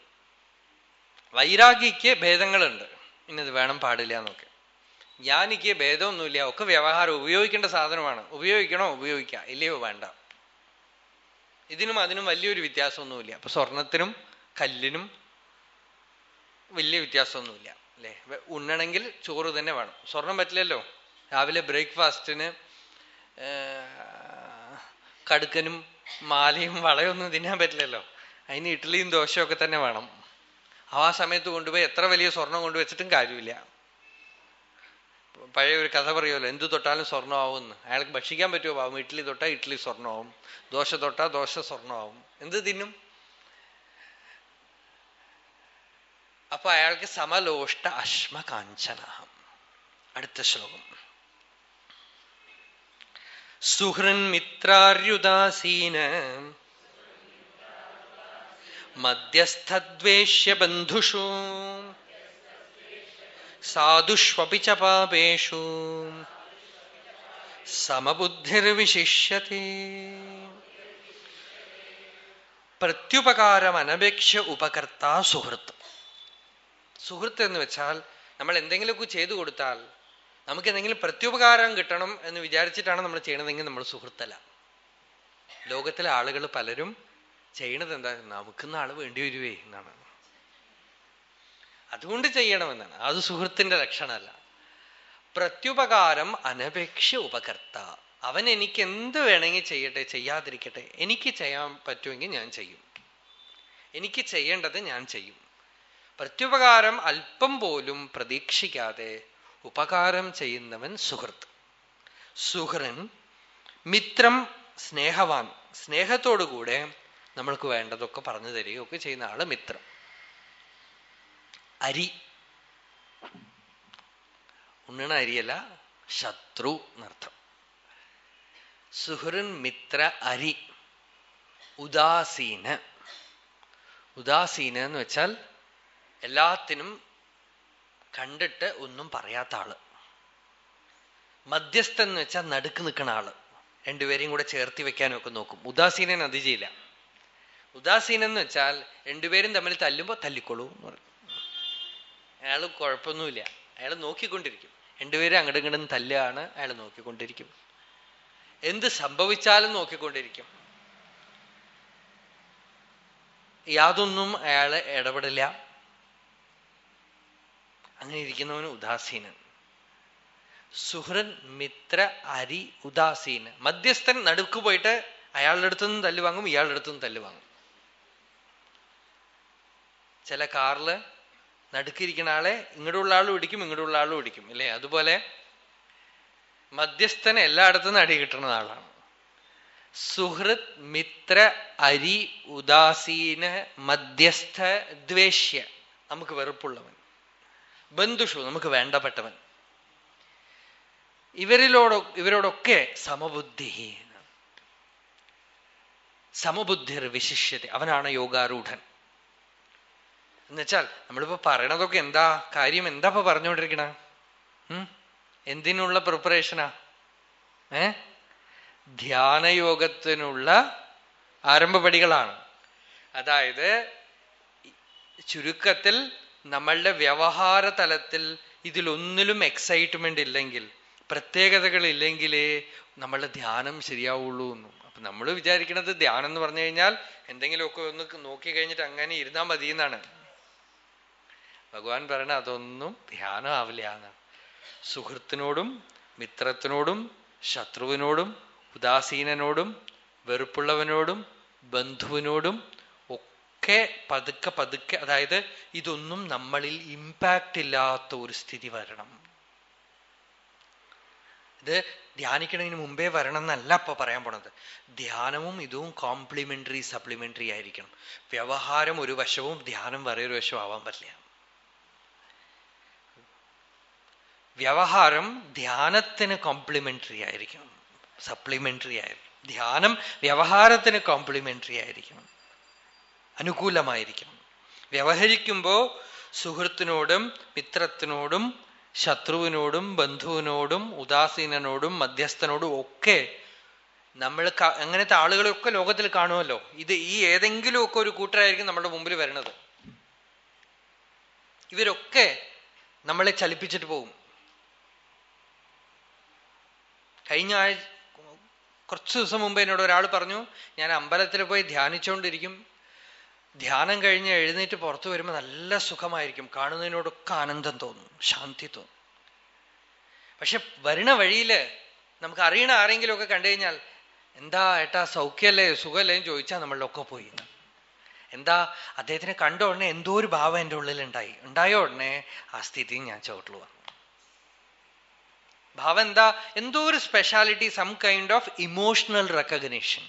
വൈരാഗിക്ക് ഭേദങ്ങളുണ്ട്. ഇന്നത് വേണം പാടില്ല എന്നൊക്കെ. ജ്ഞാനിക്ക് ഭേദമൊന്നുമില്ല. ഒക്കെ വ്യവഹാരം. ഉപയോഗിക്കേണ്ട സാധനമാണ്. ഉപയോഗിക്കണോ? ഉപയോഗിക്കാം. ഇല്ലയോ? വേണ്ട. ഇതിനും അതിനും വലിയൊരു വ്യത്യാസമൊന്നുമില്ല. അപ്പൊ സ്വർണത്തിനും കല്ലിനും വലിയ വ്യത്യാസമൊന്നുമില്ല. അല്ലെ? ഉണ്ണണമെങ്കിൽ ചോറ് തന്നെ വേണം. സ്വർണം പറ്റില്ലല്ലോ? രാവിലെ ബ്രേക്ക്ഫാസ്റ്റിന് കടുക്കനും മാലയും വളയൊന്നും തിന്നാൻ പറ്റില്ലല്ലോ? അതിന് ഇഡ്ഡലിയും ദോശയൊക്കെ തന്നെ വേണം. ആ സമയത്ത് കൊണ്ടുപോയി എത്ര വലിയ സ്വർണം കൊണ്ടുവച്ചിട്ടും കാര്യമില്ല. പഴയ ഒരു കഥ പറയുമല്ലോ എന്ത് തൊട്ടാലും സ്വർണമാവുമെന്ന് അയാൾക്ക് ഭക്ഷിക്കാൻ പറ്റുമോ പാവം? ഇഡ്ഡലി തൊട്ടാൽ ഇഡ്ഡലി സ്വർണമാവും ദോശ തൊട്ടാൽ ദോശ സ്വർണമാവും എന്ത് തിന്നും? അപ്പൊ അയാൾക്ക് സമലോഷ്ട അശ്മ കാഞ്ചന അടുത്ത ശ്ലോകം. സുഹൃൻ മിത്രാര്യുദാസീന മധ്യസ്ഥദ്വേഷ്യ ബന്ധുഷു സാധുഷ്വപി ച പാപേഷു സമബുദ്ധിർവിശിഷ്യത്തെ പ്രത്യുപകാരമനപേക്ഷ ഉപകർത്ത സുഹൃത്ത്. സുഹൃത്ത് എന്ന് വെച്ചാൽ നമ്മൾ എന്തെങ്കിലുമൊക്കെ ചെയ്തു കൊടുത്താൽ നമുക്ക് എന്തെങ്കിലും പ്രത്യുപകാരം കിട്ടണം എന്ന് വിചാരിച്ചിട്ടാണ് നമ്മൾ ചെയ്യണതെങ്കിൽ നമ്മൾ സുഹൃത്തല്ല. ലോകത്തിലെ ആളുകൾ പലരും ചെയ്യണത് എന്താ? നമുക്കിന്ന് ആൾ വേണ്ടി വരുവേ എന്നാണ്. അതുകൊണ്ട് ചെയ്യണമെന്നാണ്. അത് സുഹൃത്തിന്റെ ലക്ഷണമല്ല. പ്രത്യുപകാരം അനപേക്ഷ ഉപകർത്ത. അവൻ എനിക്ക് എന്ത് വേണമെങ്കിൽ ചെയ്യട്ടെ ചെയ്യാതിരിക്കട്ടെ എനിക്ക് ചെയ്യാൻ പറ്റുമെങ്കിൽ ഞാൻ ചെയ്യും. എനിക്ക് ചെയ്യേണ്ടത് ഞാൻ ചെയ്യും. പ്രത്യുപകാരം അല്പം പോലും പ്രതീക്ഷിക്കാതെ ഉപകാരം ചെയ്യുന്നവൻ സുഹൃത്ത്. സുഹൃൻ മിത്രം സ്നേഹവാൻ. സ്നേഹത്തോടുകൂടെ നമ്മൾക്ക് വേണ്ടതൊക്കെ പറഞ്ഞു തരികയൊക്കെ ചെയ്യുന്ന ആൾ മിത്രം. അരി. ഉണ്ണണ അരിയല്ല ശത്രു എന്നർത്ഥം. സുഹൃൻ മിത്ര അരി. ഉദാസീന. ഉദാസീന എന്ന് വെച്ചാൽ എല്ലാത്തിനും കണ്ടിട്ട് ഒന്നും പറയാത്ത ആൾ. മധ്യസ്ഥൻ എന്ന് വെച്ചാൽ നടുക്ക് നിൽക്കുന്ന ആൾ. രണ്ടുപേരെയും കൂടെ ചേർത്തി വെക്കാനും ഒക്കെ നോക്കും. ഉദാസീനൻ അത് ചെയ്യില്ല ഉദാസീനൻ എന്ന് വെച്ചാൽ രണ്ടുപേരും തമ്മിൽ തല്ലുമ്പോ തല്ലിക്കൊള്ളൂ എന്ന് പറയും. അയാൾ കുഴപ്പമൊന്നുമില്ല. അയാൾ നോക്കിക്കൊണ്ടിരിക്കും. രണ്ടുപേരും അങ്ങോട്ടും ഇങ്ങോട്ടും തല്ലുകയാണ് അയാൾ നോക്കിക്കൊണ്ടിരിക്കും. എന്ത് സംഭവിച്ചാലും നോക്കിക്കൊണ്ടിരിക്കും. യാതൊന്നും അയാൾ ഇടപെടില്ല. അങ്ങനെ ഇരിക്കുന്നവന് ഉദാസീനൻ. സുഹൃൻ മിത്ര അരി ഉദാസീന മധ്യസ്ഥൻ നടുക്ക് പോയിട്ട് അയാളുടെ അടുത്തുനിന്ന് തല്ല് വാങ്ങും ഇയാളുടെ അടുത്തുനിന്ന് തല്ല് വാങ്ങും ചില കാറിൽ നടുക്കിരിക്കുന്ന ആളെ ഇങ്ങോട്ടുള്ള ആളും ഇടിക്കും ഇങ്ങോട്ടുള്ള ആളും ഇടിക്കും ഇല്ലേ? അതുപോലെ മധ്യസ്ഥൻ എല്ലായിടത്തുനിന്ന് അടി കിട്ടുന്ന ആളാണ്. സുഹൃത് മിത്ര അരി ഉദാസീന മധ്യസ്ഥ ദ്വേഷ്യ. നമുക്ക് വെറുപ്പുള്ളവൻ. ബന്ധുഷു നമുക്ക് വേണ്ടപ്പെട്ടവൻ. ഇവരിലോടൊ ഇവരോടൊക്കെ സമബുദ്ധി. സമബുദ്ധിർ വിശിഷ്യത അവനാണ് യോഗാരൂഢൻ. എന്നുവെച്ചാൽ നമ്മളിപ്പോ പറയണതൊക്കെ എന്താ കാര്യം എന്താ ഇപ്പൊ പറഞ്ഞുകൊണ്ടിരിക്കണ എന്തിനുള്ള പ്രിപ്പറേഷനാ? ഏ? ധ്യാനയോഗത്തിനുള്ള ആരംഭപടികളാണ്. അതായത് ചുരുക്കത്തിൽ നമ്മളുടെ വ്യവഹാര തലത്തിൽ ഇതിലൊന്നിലും എക്സൈറ്റ്മെന്റ് ഇല്ലെങ്കിൽ പ്രത്യേകതകൾ ഇല്ലെങ്കിലേ നമ്മളുടെ ധ്യാനം ശരിയാവുള്ളൂ എന്നും. അപ്പൊ നമ്മൾ വിചാരിക്കുന്നത് ധ്യാനം എന്ന് പറഞ്ഞു കഴിഞ്ഞാൽ എന്തെങ്കിലുമൊക്കെ ഒന്ന് നോക്കി കഴിഞ്ഞിട്ട് അങ്ങനെ ഇരുന്നാൽ മതി എന്നാണ്. ഭഗവാൻ പറയണ അതൊന്നും ധ്യാനം ആവില്ല എന്നാണ്. സുഹൃത്തിനോടും മിത്രത്തിനോടും ശത്രുവിനോടും ഉദാസീനനോടും വെറുപ്പുള്ളവനോടും ബന്ധുവിനോടും ഒക്കെ പതുക്കെ പതുക്കെ അതായത് ഇതൊന്നും നമ്മളിൽ ഇമ്പാക്റ്റ് ഇല്ലാത്ത ഒരു സ്ഥിതി വരണം. ഇത് ധ്യാനിക്കണതിന് മുമ്പേ വരണം എന്നല്ല ഇപ്പൊ പറയാൻ പോണത്. ധ്യാനവും ഇതും കോംപ്ലിമെന്ററി സപ്ലിമെന്ററി ആയിരിക്കണം. വ്യവഹാരം ഒരു വശവും ധ്യാനം വേറെ ഒരു വശവും ആവാൻ പറ്റില്ല. വ്യവഹാരം ധ്യാനത്തിന് കോംപ്ലിമെന്ററി ആയിരിക്കണം. സപ്ലിമെന്ററി ആയിരിക്കും ധ്യാനം വ്യവഹാരത്തിന് കോംപ്ലിമെന്ററി ആയിരിക്കണം. അനുകൂലമായിരിക്കണം. വ്യവഹരിക്കുമ്പോൾ സുഹൃത്തിനോടും മിത്രത്തിനോടും ശത്രുവിനോടും ബന്ധുവിനോടും ഉദാസീനനോടും മധ്യസ്ഥനോടും ഒക്കെ നമ്മൾ അങ്ങനത്തെ ആളുകളൊക്കെ ലോകത്തിൽ കാണുമല്ലോ. ഇത് ഈ ഏതെങ്കിലുമൊക്കെ ഒരു കൂട്ടരായിരിക്കും നമ്മുടെ മുമ്പിൽ വരുന്നത്. ഇവരൊക്കെ നമ്മളെ ചലിപ്പിച്ചിട്ട് പോകും. കഴിഞ്ഞ ആഴ്ച കുറച്ച് ദിവസം മുമ്പ് എന്നോട് ഒരാൾ പറഞ്ഞു ഞാൻ അമ്പലത്തിൽ പോയി ധ്യാനിച്ചുകൊണ്ടിരിക്കും ധ്യാനം കഴിഞ്ഞ് എഴുന്നേറ്റ് പുറത്തു വരുമ്പോൾ നല്ല സുഖമായിരിക്കും. കാണുന്നതിനോടൊക്കെ ആനന്ദം തോന്നും ശാന്തി തോന്നും. പക്ഷെ വരുന്ന വഴിയിൽ നമുക്ക് അറിയണ ആരെങ്കിലുമൊക്കെ കണ്ടു കഴിഞ്ഞാൽ എന്താ ഏട്ടാ സൗഖ്യല്ലേ സുഖമല്ലേ? എന്ന് ചോദിച്ചാൽ നമ്മളിലൊക്കെ പോയി എന്താ അദ്ദേഹത്തിനെ കണ്ട ഉടനെ എന്തോ ഒരു ഭാവം എന്റെ ഉള്ളിൽ ഉണ്ടായി ഉണ്ടായ ഉടനെ ആ സ്ഥിതി ഞാൻ ചോട്ടിൽ വന്നു. ഭാവം എന്താ? എന്തോ ഒരു speciality some kind of emotional recognition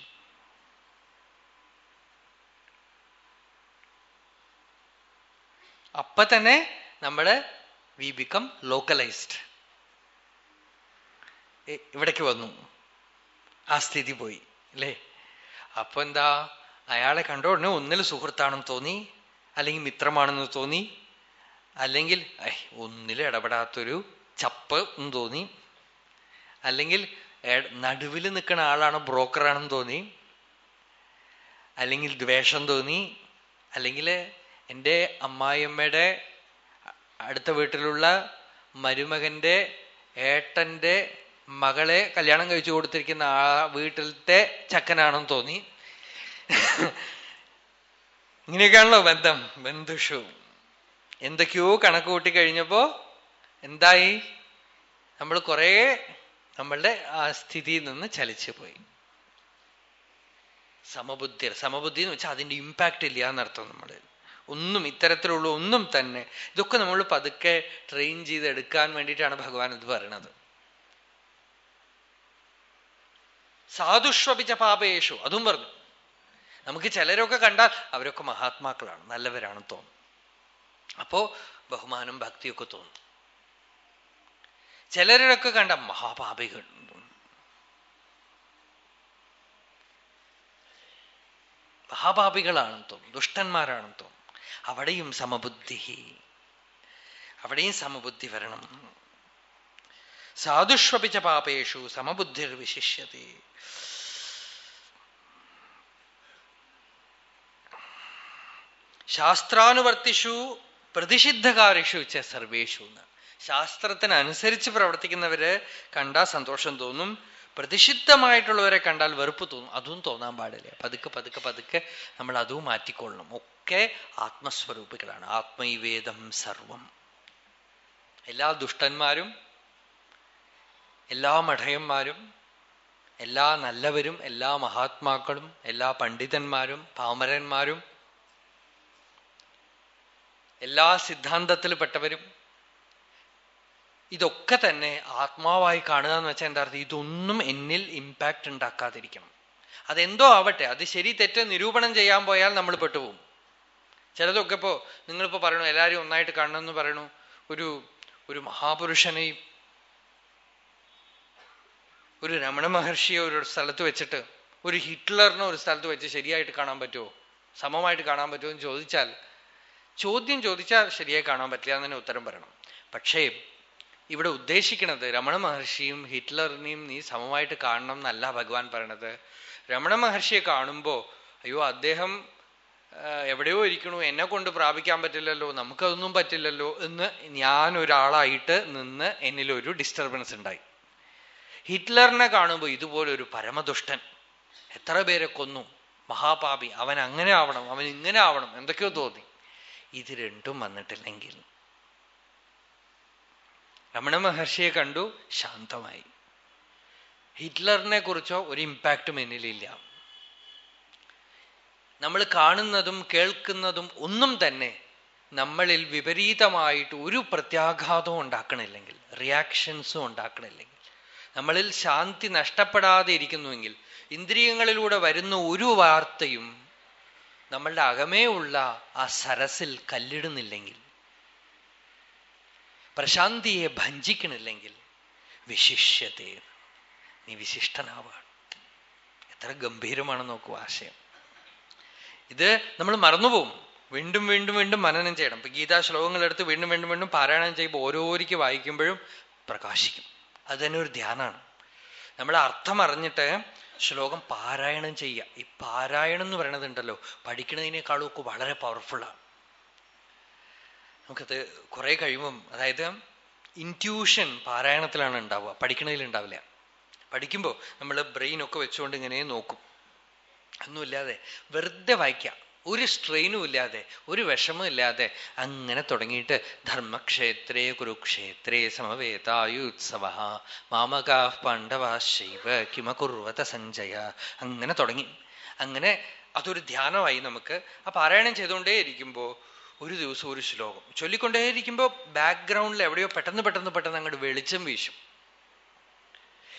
അപ്പൊ തന്നെ നമ്മൾ വി ബിക്കം ലോക്കലൈസ്ഡ് ഇവിടേക്ക് വന്നു. ആ സ്ഥിതി പോയി അല്ലേ? അപ്പൊ എന്താ? അയാളെ കണ്ടോ ഉടനെ ഒന്നിൽ സുഹൃത്താണെന്ന് തോന്നി അല്ലെങ്കിൽ മിത്രമാണെന്ന് തോന്നി അല്ലെങ്കിൽ ഒന്നിൽ ഇടപെടാത്തൊരു ചപ്പ് എന്ന് തോന്നി അല്ലെങ്കിൽ നടുവിൽ നിൽക്കുന്ന ആളാണ് ബ്രോക്കറാണെന്ന് തോന്നി അല്ലെങ്കിൽ ദ്വേഷം തോന്നി അല്ലെങ്കിൽ എന്റെ അമ്മായിയമ്മയുടെ അടുത്ത വീട്ടിലുള്ള മരുമകന്റെ ഏട്ടന്റെ മകളെ കല്യാണം കഴിച്ചു കൊടുത്തിരിക്കുന്ന ആ വീട്ടിലത്തെ ചക്കനാണെന്ന് തോന്നി. ഇങ്ങനെയൊക്കെയാണല്ലോ ബന്ധം ബന്ധുഷു. എന്തൊക്കെയോ കണക്ക് കൂട്ടി കഴിഞ്ഞപ്പോ എന്തായി? നമ്മൾ കുറേ നമ്മളുടെ ആ സ്ഥിതിയിൽ നിന്ന് ചലിച്ചു പോയി. സമബുദ്ധി സമബുദ്ധി എന്ന് വെച്ചാൽ അതിന്റെ ഇമ്പാക്റ്റ് ഇല്ല എന്നർത്ഥം നമ്മൾ ഒന്നും ഇത്തരത്തിലുള്ള ഒന്നും തന്നെ. ഇതൊക്കെ നമ്മൾ പതുക്കെ ട്രെയിൻ ചെയ്ത് എടുക്കാൻ വേണ്ടിയിട്ടാണ് ഭഗവാൻ ഇത് പറയണത്. സാധുഷ്വപിച്ച പാപേഷു അതും പറഞ്ഞു. നമുക്ക് ചിലരൊക്കെ കണ്ടാൽ അവരൊക്കെ മഹാത്മാക്കളാണ് നല്ലവരാണെന്ന് തോന്നും. അപ്പോ ബഹുമാനം ഭക്തിയൊക്കെ തോന്നും. ചിലരൊക്കെ കണ്ട മഹാപാപികൾ. മഹാപാപികളാണെന്ന് തോന്നും ദുഷ്ടന്മാരാണെന്ന് തോന്നും. അവിടെയും സമബുദ്ധി. അവിടെയും സമബുദ്ധി വരണം. സാധുഷ്വപിച്ച പാപേഷു സമബുദ്ധിർ വിശിഷ്യത്തെ ശാസ്ത്രാനുവർത്തിഷു പ്രതിഷിദ്ധകാരിഷു ച സർവേഷു ശാസ്ത്രത്തിനനുസരിച്ച് പ്രവർത്തിക്കുന്നവര് കണ്ടാൽ സന്തോഷം തോന്നും. പ്രതിഷിദ്ധമായിട്ടുള്ളവരെ കണ്ടാൽ വെറുപ്പ് തോന്നും. അതും തോന്നാൻ പാടില്ല. പതുക്കെ പതുക്കെ പതുക്കെ നമ്മൾ അതും മാറ്റിക്കൊള്ളണം. ഒക്കെ ആത്മസ്വരൂപികളാണ്. ആത്മൈവേദം സർവം. എല്ലാ ദുഷ്ടന്മാരും എല്ലാ മഠയന്മാരും എല്ലാ നല്ലവരും എല്ലാ മഹാത്മാക്കളും എല്ലാ പണ്ഡിതന്മാരും പാമരന്മാരും എല്ലാ സിദ്ധാന്തത്തിൽപ്പെട്ടവരും ഇതൊക്കെ തന്നെ ആത്മാവായി കാണുക എന്ന് വെച്ചാൽ എന്താ അർത്ഥം? ഇതൊന്നും എന്നിൽ ഇമ്പാക്റ്റ് ഉണ്ടാക്കാതിരിക്കണം. അതെന്തോ ആവട്ടെ അത് ശരി തെറ്റ് നിരൂപണം ചെയ്യാൻ പോയാൽ നമ്മൾ പെട്ടുപോകും. ചിലതൊക്കെ ഇപ്പോ നിങ്ങളിപ്പോ പറയണു എല്ലാവരും ഒന്നായിട്ട് കാണണമെന്ന് പറയണു. ഒരു ഒരു മഹാപുരുഷനെയും ഒരു രമണ മഹർഷിയെ ഒരു സ്ഥലത്ത് വെച്ചിട്ട് ഒരു ഹിറ്റ്ലറിനെ ഒരു സ്ഥലത്ത് വെച്ച് ശരിയായിട്ട് കാണാൻ പറ്റുമോ സമമായിട്ട് കാണാൻ പറ്റുമോ എന്ന് ചോദിച്ചാൽ ചോദ്യം ചോദിച്ചാൽ ശരിയായി കാണാൻ പറ്റില്ല എന്ന് തന്നെ ഉത്തരം പറയണം. പക്ഷേ ഇവിടെ ഉദ്ദേശിക്കുന്നത് രമണ മഹർഷിയും ഹിറ്റ്ലറിനെയും നീ സമമായിട്ട് കാണണം എന്നല്ല ഭഗവാൻ പറയണത്. രമണ മഹർഷിയെ കാണുമ്പോൾ അയ്യോ അദ്ദേഹം എവിടെയോ ഇരിക്കണു. എന്നെ കൊണ്ട് പ്രാപിക്കാൻ പറ്റില്ലല്ലോ. നമുക്കതൊന്നും പറ്റില്ലല്ലോ എന്ന് ഞാൻ ഒരാളായിട്ട് നിന്ന് എന്നിലൊരു ഡിസ്റ്റർബൻസ് ഉണ്ടായി. ഹിറ്റ്ലറിനെ കാണുമ്പോൾ ഇതുപോലെ ഒരു പരമദുഷ്ടൻ. എത്ര പേരെ കൊന്നു? മഹാപാപി. അവൻ അങ്ങനെ ആവണം അവൻ ഇങ്ങനെ ആവണം എന്തൊക്കെയോ തോന്നി. ഇത് രണ്ടും വന്നിട്ടില്ലെങ്കിൽ. രമണ മഹർഷിയെ കണ്ടു ശാന്തമായി. ഹിറ്റ്ലറിനെ കുറിച്ചോ ഒരു ഇമ്പാക്റ്റും എന്നിലില്ല. നമ്മൾ കാണുന്നതും കേൾക്കുന്നതും ഒന്നും തന്നെ നമ്മളിൽ വിപരീതമായിട്ട് ഒരു പ്രത്യാഘാതവും ഉണ്ടാക്കണില്ലെങ്കിൽ റിയാക്ഷൻസും ഉണ്ടാക്കണില്ലെങ്കിൽ നമ്മളിൽ ശാന്തി നഷ്ടപ്പെടാതെ ഇരിക്കുന്നുവെങ്കിൽ ഇന്ദ്രിയങ്ങളിലൂടെ വരുന്ന ഒരു വാർത്തയും നമ്മളുടെ അകമേ ഉള്ള ആ സരസിൽ കല്ലിടുന്നില്ലെങ്കിൽ പ്രശാന്തിയെ ഭഞ്ചിക്കണില്ലെങ്കിൽ വിശിഷ്യതേ നീ വിശിഷ്ടനാവാണ് എത്ര ഗംഭീരമാണ് നോക്കൂ ആശയം. ഇത് നമ്മൾ മറന്നുപോകും. വീണ്ടും വീണ്ടും വീണ്ടും മനനം ചെയ്യണം. ഇപ്പൊ ഗീതാ ശ്ലോകങ്ങൾ എടുത്ത് വീണ്ടും വീണ്ടും വീണ്ടും പാരായണം ചെയ്യുമ്പോൾ ഓരോരിക്ക് വായിക്കുമ്പോഴും പ്രകാശിക്കും. അത് തന്നെ ഒരു ധ്യാനമാണ് നമ്മൾ അർത്ഥം അറിഞ്ഞിട്ട് ശ്ലോകം പാരായണം ചെയ്യുക. ഈ പാരായണം എന്ന് പറയണത് ഉണ്ടല്ലോ പഠിക്കുന്നതിനേക്കാളും ഒക്കെ വളരെ പവർഫുള്ളാണ് നമുക്കത് കുറെ കഴിയുമ്പം അതായത് ഇന്റ്യൂഷൻ പാരായണത്തിലാണ് ഉണ്ടാവുക. പഠിക്കുന്നതിൽ ഉണ്ടാവില്ല. പഠിക്കുമ്പോൾ നമ്മൾ ബ്രെയിൻ ഒക്കെ വെച്ചുകൊണ്ട് ഇങ്ങനെ നോക്കും. ഒന്നുമില്ലാതെ വെറുതെ വായിക്കാം ഒരു സ്ട്രെയിനും ഇല്ലാതെ ഒരു വിഷമം ഇല്ലാതെ അങ്ങനെ തുടങ്ങിയിട്ട് ധർമ്മക്ഷേത്രേ കുരുക്ഷേത്രേ സമവേതായുത്സവ മാമകാ പാണ്ഡവാശൈവ കിമകുർവത സഞ്ജയ അങ്ങനെ തുടങ്ങി. അങ്ങനെ അതൊരു ധ്യാനമായി നമുക്ക് ആ പാരായണം ചെയ്തുകൊണ്ടേയിരിക്കുമ്പോൾ ഒരു ദിവസം ഒരു ശ്ലോകം. ചൊല്ലിക്കൊണ്ടേയിരിക്കുമ്പോൾ ബാക്ക്ഗ്രൗണ്ടിൽ എവിടെയോ പെട്ടെന്ന് പെട്ടെന്ന് പെട്ടെന്ന് അങ്ങോട്ട് വെളിച്ചം വീശും.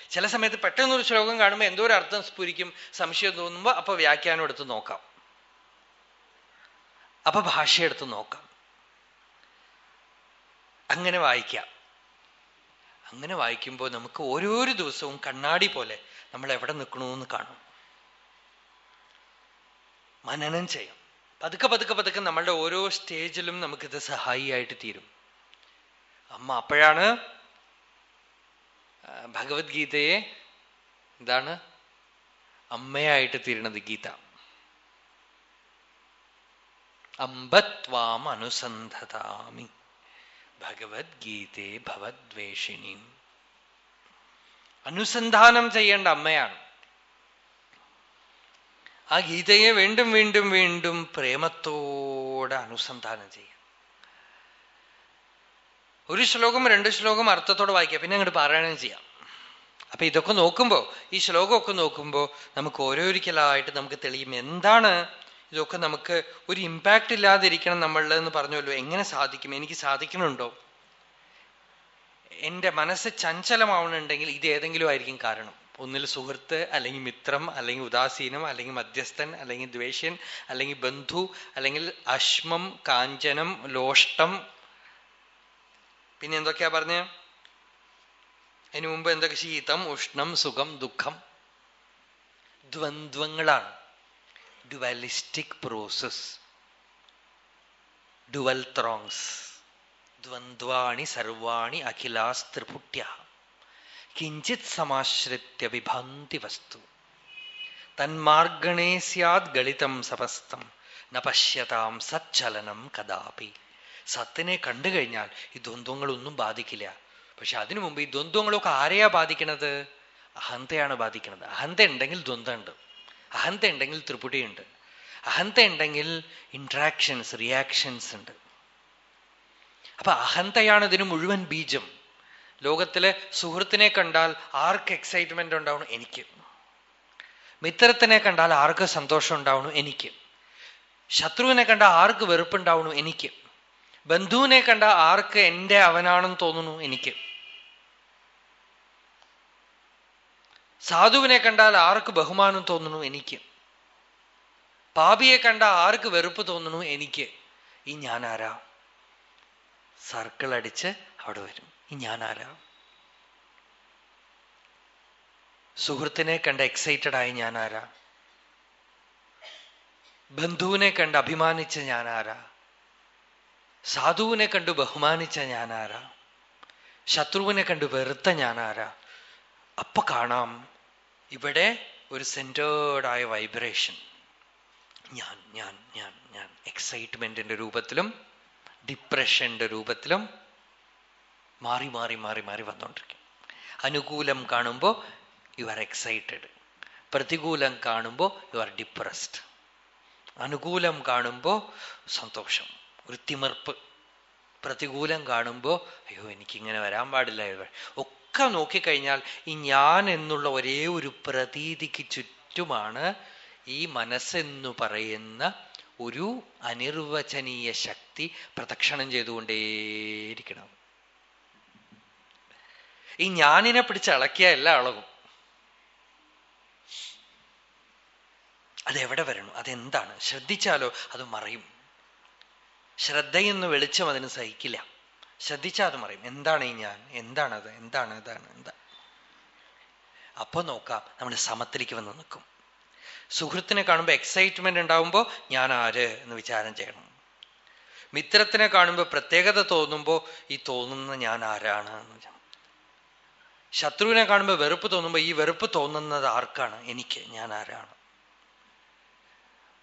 ചില സമയത്ത് പെട്ടെന്ന് ഒരു ശ്ലോകം കാണുമ്പോൾ എന്തോ ഒരു അർത്ഥം സ്ഫുരിക്കും സംശയം തോന്നുമ്പോൾ അപ്പൊ വ്യാഖ്യാനം എടുത്ത് നോക്കാം. അപ്പൊ ഭാഷ എടുത്ത് നോക്കാം. അങ്ങനെ വായിക്കാം. അങ്ങനെ വായിക്കുമ്പോൾ നമുക്ക് ഓരോരോ ദിവസവും കണ്ണാടി പോലെ നമ്മൾ എവിടെ നിൽക്കണമെന്ന് കാണും. മനനം ചെയ്യാം. പതുക്കെ പതുക്കെ പതുക്കെ നമ്മളുടെ ഓരോ സ്റ്റേജിലും നമുക്കിത് സഹായിയായിട്ട് തീരും. അമ്മ അപ്പോഴാണ് ഭഗവത്ഗീതയെ എന്താണ്? അമ്മയായിട്ട് തീരുന്നത് ഗീത. അമ്പത്വാം അനുസന്ധതാമി. ഭഗവത്ഗീതേ ഭവദ്വേഷിണി. അനുസന്ധാനം ചെയ്യേണ്ട അമ്മയാണ്. ആ ഗീതയെ വീണ്ടും വീണ്ടും വീണ്ടും പ്രേമത്തോടെ അനുസന്ധാനം ചെയ്യാം ഒരു ശ്ലോകം രണ്ട് ശ്ലോകം അർത്ഥത്തോടെ വായിക്കുക പിന്നെ അങ്ങോട്ട് പാരായണം ചെയ്യാം. അപ്പൊ ഇതൊക്കെ നോക്കുമ്പോൾ ഈ ശ്ലോകമൊക്കെ നോക്കുമ്പോൾ നമുക്ക് ഓരോരിക്കലായിട്ട് നമുക്ക് തെളിയും എന്താണ് ഇതൊക്കെ നമുക്ക് ഒരു ഇമ്പാക്റ്റ് ഇല്ലാതിരിക്കണം നമ്മളിൽ എന്ന് പറഞ്ഞല്ലോ എങ്ങനെ സാധിക്കും? എനിക്ക് സാധിക്കണുണ്ടോ എന്റെ മനസ്സ് ചഞ്ചലമാവണുണ്ടെങ്കിൽ ഇത് ഏതെങ്കിലും ആയിരിക്കും കാരണം. ഒന്നിൽ സുഹൃത്ത് അല്ലെങ്കിൽ മിത്രം അല്ലെങ്കിൽ ഉദാസീനം അല്ലെങ്കിൽ മധ്യസ്ഥൻ അല്ലെങ്കിൽ ദ്വേഷ്യൻ അല്ലെങ്കിൽ ബന്ധു അല്ലെങ്കിൽ അശ്മം കാഞ്ചനം ലോഷ്ടം പിന്നെ എന്തൊക്കെയാ പറഞ്ഞ അതിനു മുമ്പ് എന്തൊക്കെ ശീതം ഉഷ്ണം സുഖം ദുഃഖം ദ്വന്ദ്വങ്ങളാണ് ഡുവലിസ്റ്റിക് പ്രോസസ് ഡുവൽ ത്രോങ്സ് ദ്വന്ദ്വാണി സർവാണി അഖിലാസ്ത്രിപുട്യ കിഞ്ചിത് സമാശ്രിത്യ വിഭാന്തി വസ്തു തന്മാർഗണേ സ്യാത് ഗളിതം സമസ്തം ന പശ്യതാം സച്ചലനം കഥാപി സത്തിനെ കണ്ടു കഴിഞ്ഞാൽ ഈ ദ്വന്ദ്വങ്ങളൊന്നും ബാധിക്കില്ല. പക്ഷെ അതിനു മുമ്പ് ഈ ദ്വന്ദ്വങ്ങളൊക്കെ ആരെയാ ബാധിക്കണത്? അഹന്തയാണ് ബാധിക്കുന്നത് അഹന്ത ഉണ്ടെങ്കിൽ ദ്വന്ദ്വുണ്ട് അഹന്ത ഉണ്ടെങ്കിൽ ത്രിപുടിയുണ്ട്. അഹന്ത ഉണ്ടെങ്കിൽ ഇൻട്രാക്ഷൻസ് റിയാക്ഷൻസ് ഉണ്ട്. അപ്പൊ അഹന്തയാണ് ഇതിന് മുഴുവൻ ബീജം. ലോകത്തിലെ സുഹൃത്തിനെ കണ്ടാൽ ആർക്ക് എക്സൈറ്റ്മെന്റ് ഉണ്ടാവണം? എനിക്ക്. മിത്രത്തിനെ കണ്ടാൽ ആർക്ക് സന്തോഷം ഉണ്ടാവണം? എനിക്ക്. ശത്രുവിനെ കണ്ടാൽ ആർക്ക് വെറുപ്പുണ്ടാവണം എനിക്ക്. ബന്ധുവിനെ കണ്ട ആർക്ക് എന്റെ അവനാണെന്ന് തോന്നുന്നു എനിക്ക്. സാധുവിനെ കണ്ടാൽ ആർക്ക് ബഹുമാനം തോന്നുന്നു എനിക്ക്. പാപിയെ കണ്ട ആർക്ക് വെറുപ്പ് തോന്നുന്നു എനിക്ക്. ഈ ഞാൻ ആരാ സർക്കിൾ അടിച്ച് അവിടെ വരും. ഈ ഞാൻ ആരാ സുഹൃത്തിനെ കണ്ട് എക്സൈറ്റഡ് ആയി ഞാൻ ആരാ ബന്ധുവിനെ കണ്ട് അഭിമാനിച്ച് ആരാ സാധുവിനെ കണ്ടു ബഹുമാനിച്ച ഞാനാരാ? ശത്രുവിനെ കണ്ടു വെറുത്ത ഞാനാരാ? അപ്പൊ കാണാം. ഇവിടെ ഒരു സെന്റേർഡായ വൈബ്രേഷൻ ഞാൻ ഞാൻ ഞാൻ ഞാൻ. എക്സൈറ്റ്മെന്റിന്റെ രൂപത്തിലും ഡിപ്രഷന്റെ രൂപത്തിലും മാറി മാറി മാറി മാറി വന്നുകൊണ്ടിരിക്കും അനുകൂലം കാണുമ്പോൾ യു ആർ എക്സൈറ്റഡ് പ്രതികൂലം കാണുമ്പോൾ യു ആർ ഡിപ്രസ്ഡ് അനുകൂലം കാണുമ്പോൾ സന്തോഷം. ഒരു തിമിർപ്പ് പ്രതികൂലം കാണുമ്പോൾ അയ്യോ എനിക്കിങ്ങനെ വരാൻ പാടില്ല. ഒക്കെ നോക്കിക്കഴിഞ്ഞാൽ ഈ ഞാൻ എന്നുള്ള ഒരേ ഒരു പ്രതീതിക്ക് ചുറ്റുമാണ് ഈ മനസ്സെന്നു പറയുന്ന ഒരു അനിർവചനീയ ശക്തി പ്രദക്ഷിണം ചെയ്തുകൊണ്ടേയിരിക്കണം. ഈ ഞാനിനെ പിടിച്ച് അളക്കിയ എല്ലാ അളവും. അതെവിടെ വരണം? അതെന്താണ്? ശ്രദ്ധിച്ചാലോ? അത് മറയും. ശ്രദ്ധയെന്ന് വെളിച്ചം അതിന് സഹിക്കില്ല. ശ്രദ്ധിച്ചാൽ അത് മറിയും. എന്താണ് ഈ ഞാൻ? എന്താണത് എന്താണ് അതാണ്? എന്താ? അപ്പൊ നോക്കാം. നമ്മൾ സമത്തിലേക്ക് വന്ന് നിൽക്കും. സുഹൃത്തിനെ കാണുമ്പോൾ എക്സൈറ്റ്മെന്റ് ഉണ്ടാവുമ്പോൾ ഞാൻ ആര് എന്ന് വിചാരം ചെയ്യണം. മിത്രത്തിനെ കാണുമ്പോൾ പ്രത്യേകത തോന്നുമ്പോൾ ഈ തോന്നുന്ന ഞാൻ ആരാണ് എന്ന് ശത്രുവിനെ കാണുമ്പോൾ വെറുപ്പ് തോന്നുമ്പോൾ ഈ വെറുപ്പ് തോന്നുന്നത് ആർക്കാണ്? എനിക്ക്. ഞാൻ ആരാണ്?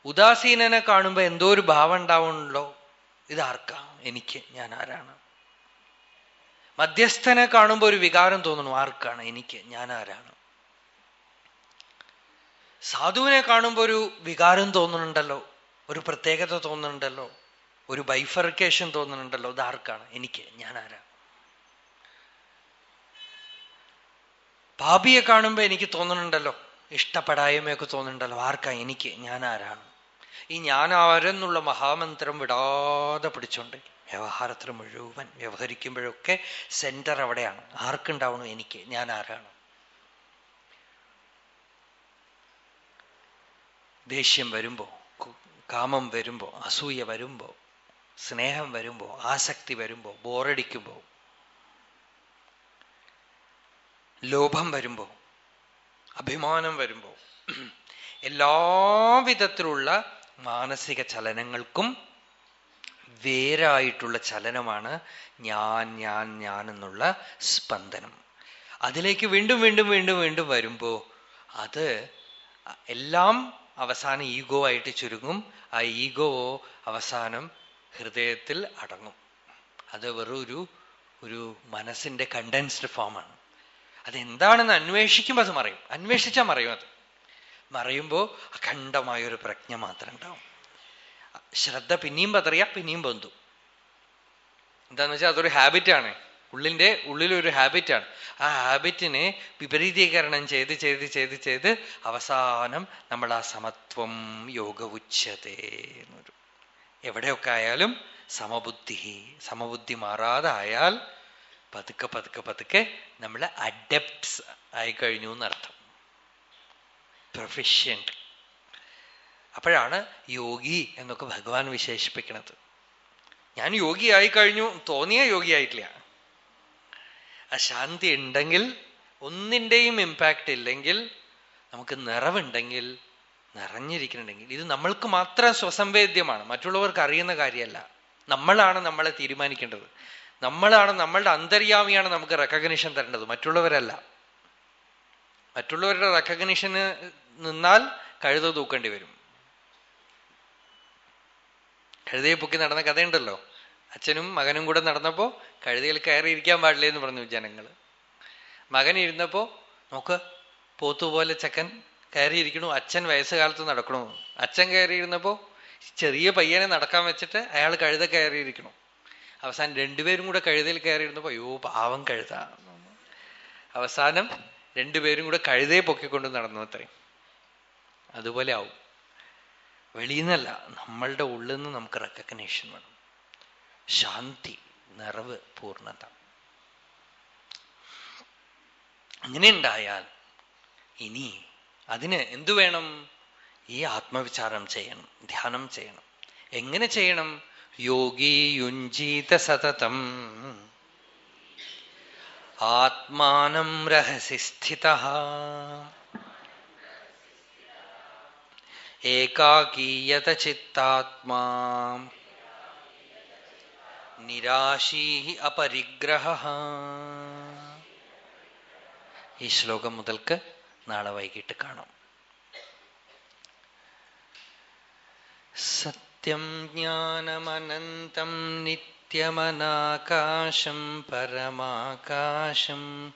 ഉദാസീനനെ കാണുമ്പോൾ എന്തോ ഒരു ഭാവം ഉണ്ടാവുന്നല്ലോ ഇത് ആർക്കാ എനിക്ക് ഞാൻ ആരാണ്? മധ്യസ്ഥനെ കാണുമ്പോൾ ഒരു വികാരം തോന്നുന്നു ആർക്കാണ്? എനിക്ക് ഞാൻ ആരാണ്? സാധുവിനെ കാണുമ്പോൾ ഒരു വികാരം തോന്നുന്നുണ്ടല്ലോ ഒരു പ്രത്യേകത തോന്നുന്നുണ്ടല്ലോ ഒരു ബൈഫർക്കേഷൻ തോന്നുന്നുണ്ടല്ലോ ഇത് ആർക്കാണ് എനിക്ക് ഞാൻ ആരാ? പാപിയെ കാണുമ്പോൾ എനിക്ക് തോന്നുന്നുണ്ടല്ലോ ഇഷ്ടപ്പെടായ്മയൊക്കെ തോന്നുന്നുണ്ടല്ലോ ആർക്കാ? എനിക്ക് ഞാൻ ആരാണ്? ഈ ഞാൻ ആരെന്നുള്ള മഹാമന്ത്രം വിടാതെ പിടിച്ചോണ്ട് വ്യവഹാരത്തിൽ മുഴുവൻ വ്യവഹരിക്കുമ്പോഴൊക്കെ സെന്റർ അവിടെയാണ്. ആർക്കുണ്ടാവണം എനിക്ക്? ഞാൻ ആരാണ് ദേഷ്യം വരുമ്പോ കാമം വരുമ്പോ അസൂയ വരുമ്പോ സ്നേഹം വരുമ്പോ ആസക്തി വരുമ്പോ ബോറടിക്കുമ്പോ ലോഭം വരുമ്പോ അഭിമാനം വരുമ്പോ എല്ലാവിധത്തിലുള്ള മാനസിക ചലനങ്ങൾക്കും വേരായിട്ടുള്ള ചലനമാണ് ഞാൻ ഞാൻ ഞാൻ എന്നുള്ള സ്പന്ദനം. അതിലേക്ക് വീണ്ടും വീണ്ടും വീണ്ടും വീണ്ടും വരുമ്പോ അത് എല്ലാം അവസാനം ഈഗോ ആയിട്ട് ചുരുങ്ങും. ആ ഈഗോ അവസാനം ഹൃദയത്തിൽ അടങ്ങും. അത് വെറും ഒരു ഒരു മനസ്സിന്റെ കണ്ടൻസ്ഡ് ഫോമാണ് അതെന്താണെന്ന് അന്വേഷിക്കുമ്പോൾ അത് മറിയും. അന്വേഷിച്ചാൽ മറിയും അത്. മറയുമ്പോൾ അഖണ്ഡമായൊരു പ്രജ്ഞ മാത്രം ഉണ്ടാവും. ശ്രദ്ധ പിന്നെയും പതറിയ പിന്നെയും പൊന്തു. എന്താന്ന് വെച്ചാൽ അതൊരു ഹാബിറ്റാണ് ഉള്ളിന്റെ ഉള്ളിലൊരു ഹാബിറ്റാണ് ആ ഹാബിറ്റിനെ വിപരീതീകരണം ചെയ്ത് ചെയ്ത് ചെയ്ത് ചെയ്ത് അവസാനം നമ്മൾ ആ സമത്വം യോഗ ഉച്ചതേ എന്നൊരു. എവിടെയൊക്കെ ആയാലും സമബുദ്ധി സമബുദ്ധി മാറാതെ ആയാൽ പതുക്കെ പതുക്കെ പതുക്കെ നമ്മൾ അഡപ്റ്റ്സ് ആയി കഴിഞ്ഞു എന്നർത്ഥം. പ്രൊഫിഷ്യന്റ് അപ്പോഴാണ് യോഗി എന്നൊക്കെ ഭഗവാൻ വിശേഷിപ്പിക്കുന്നത് ഞാൻ യോഗിയായി കഴിഞ്ഞു തോന്നിയ യോഗിയായിട്ടില്ല. ആ ശാന്തി ഉണ്ടെങ്കിൽ ഒന്നിന്റെയും ഇമ്പാക്റ്റ് ഇല്ലെങ്കിൽ നമുക്ക് നിറവുണ്ടെങ്കിൽ നിറഞ്ഞിരിക്കുന്നുണ്ടെങ്കിൽ ഇത് നമ്മൾക്ക് മാത്രം സ്വസംവേദ്യമാണ് മറ്റുള്ളവർക്ക് അറിയുന്ന കാര്യമല്ല. നമ്മളാണ് നമ്മളെ തീരുമാനിക്കേണ്ടത്. നമ്മളാണ് നമ്മളുടെ അന്തര്യാമിയാണ് നമുക്ക് റെക്കഗ്നിഷൻ തരേണ്ടത് മറ്റുള്ളവരല്ല. മറ്റുള്ളവരുടെ റെക്കഗ്നിഷന് നിന്നാൽ കഴുത തൂക്കേണ്ടി വരും. കഴുതയെ പൊക്കി നടന്ന കഥയുണ്ടല്ലോ. അച്ഛനും മകനും കൂടെ നടന്നപ്പോ കഴുതയിൽ കയറി ഇരിക്കാൻ പാടില്ല എന്ന് പറഞ്ഞു ജനങ്ങൾ മകൻ ഇരുന്നപ്പോ നോക്ക് പോത്തുപോലെ ചക്കൻ കയറിയിരിക്കണു അച്ഛൻ വയസ്സുകാലത്ത് നടക്കണു. അച്ഛൻ കയറിയിരുന്നപ്പോ ചെറിയ പയ്യനെ നടക്കാൻ വെച്ചിട്ട് അയാൾ കഴുത കയറിയിരിക്കണു. അവസാനം രണ്ടുപേരും കൂടെ കഴുതയിൽ കയറിയിരുന്നപ്പോ അയ്യോ പാവം കഴുത. അവസാനം രണ്ടുപേരും കൂടെ കഴുതയെ പൊക്കിക്കൊണ്ട് നടന്നു അത്രയും. അതുപോലെ ആവും. വെളിയിൽ നിന്നല്ല നമ്മളുടെ ഉള്ളിൽ നിന്ന് നമുക്ക് റെക്കഗ്നേഷൻ വേണം. ശാന്തി നിറവ് പൂർണത. അങ്ങനെ ഉണ്ടായാൽ ഇനി അതിന് എന്തു വേണം? ഈ ആത്മവിചാരം ചെയ്യണം ധ്യാനം ചെയ്യണം. എങ്ങനെ ചെയ്യണം? യോഗി യുഞ്ജീത സതതം. ആത്മാനം രഹസി സ്ഥിത ഏകാകീയത ചിത്താത്മാ നിരാശീ അപരിഗ്രഹ. ഈ ശ്ലോകം മുതൽക്ക് നാളെ വൈകിട്ട് കാണാം. സത്യം ജ്ഞാനമനന്തം നിത്യമനാകാശം പരമാകാശം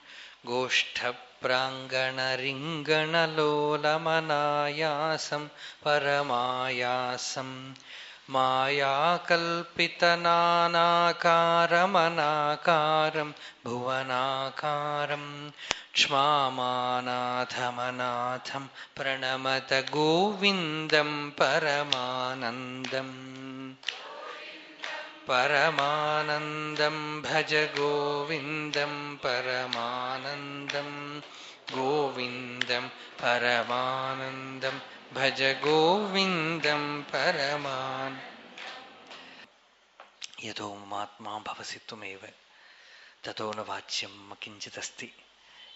गोष्ठप्राङ्गणरिङ्गणलोलमनायासं परमायासं मायाकल्पितनानाकारमनाकारं भुवनाकारं क्ष्मामानाथमनाथं प्रणमत गोविन्दं परमानन्दम् परमानन्दं भज गोविन्दं परमानन्दं गोविन्दं परमानन्दं भज गोविन्दं परमान्। यतो ममात्मा भवसि त्वमेव ततो न वाच्यं किञ्चिदस्ति।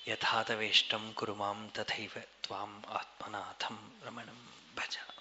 यथा तवेष्टं कुरु मां तथैव त्वाम् आत्मनाथं रमणम्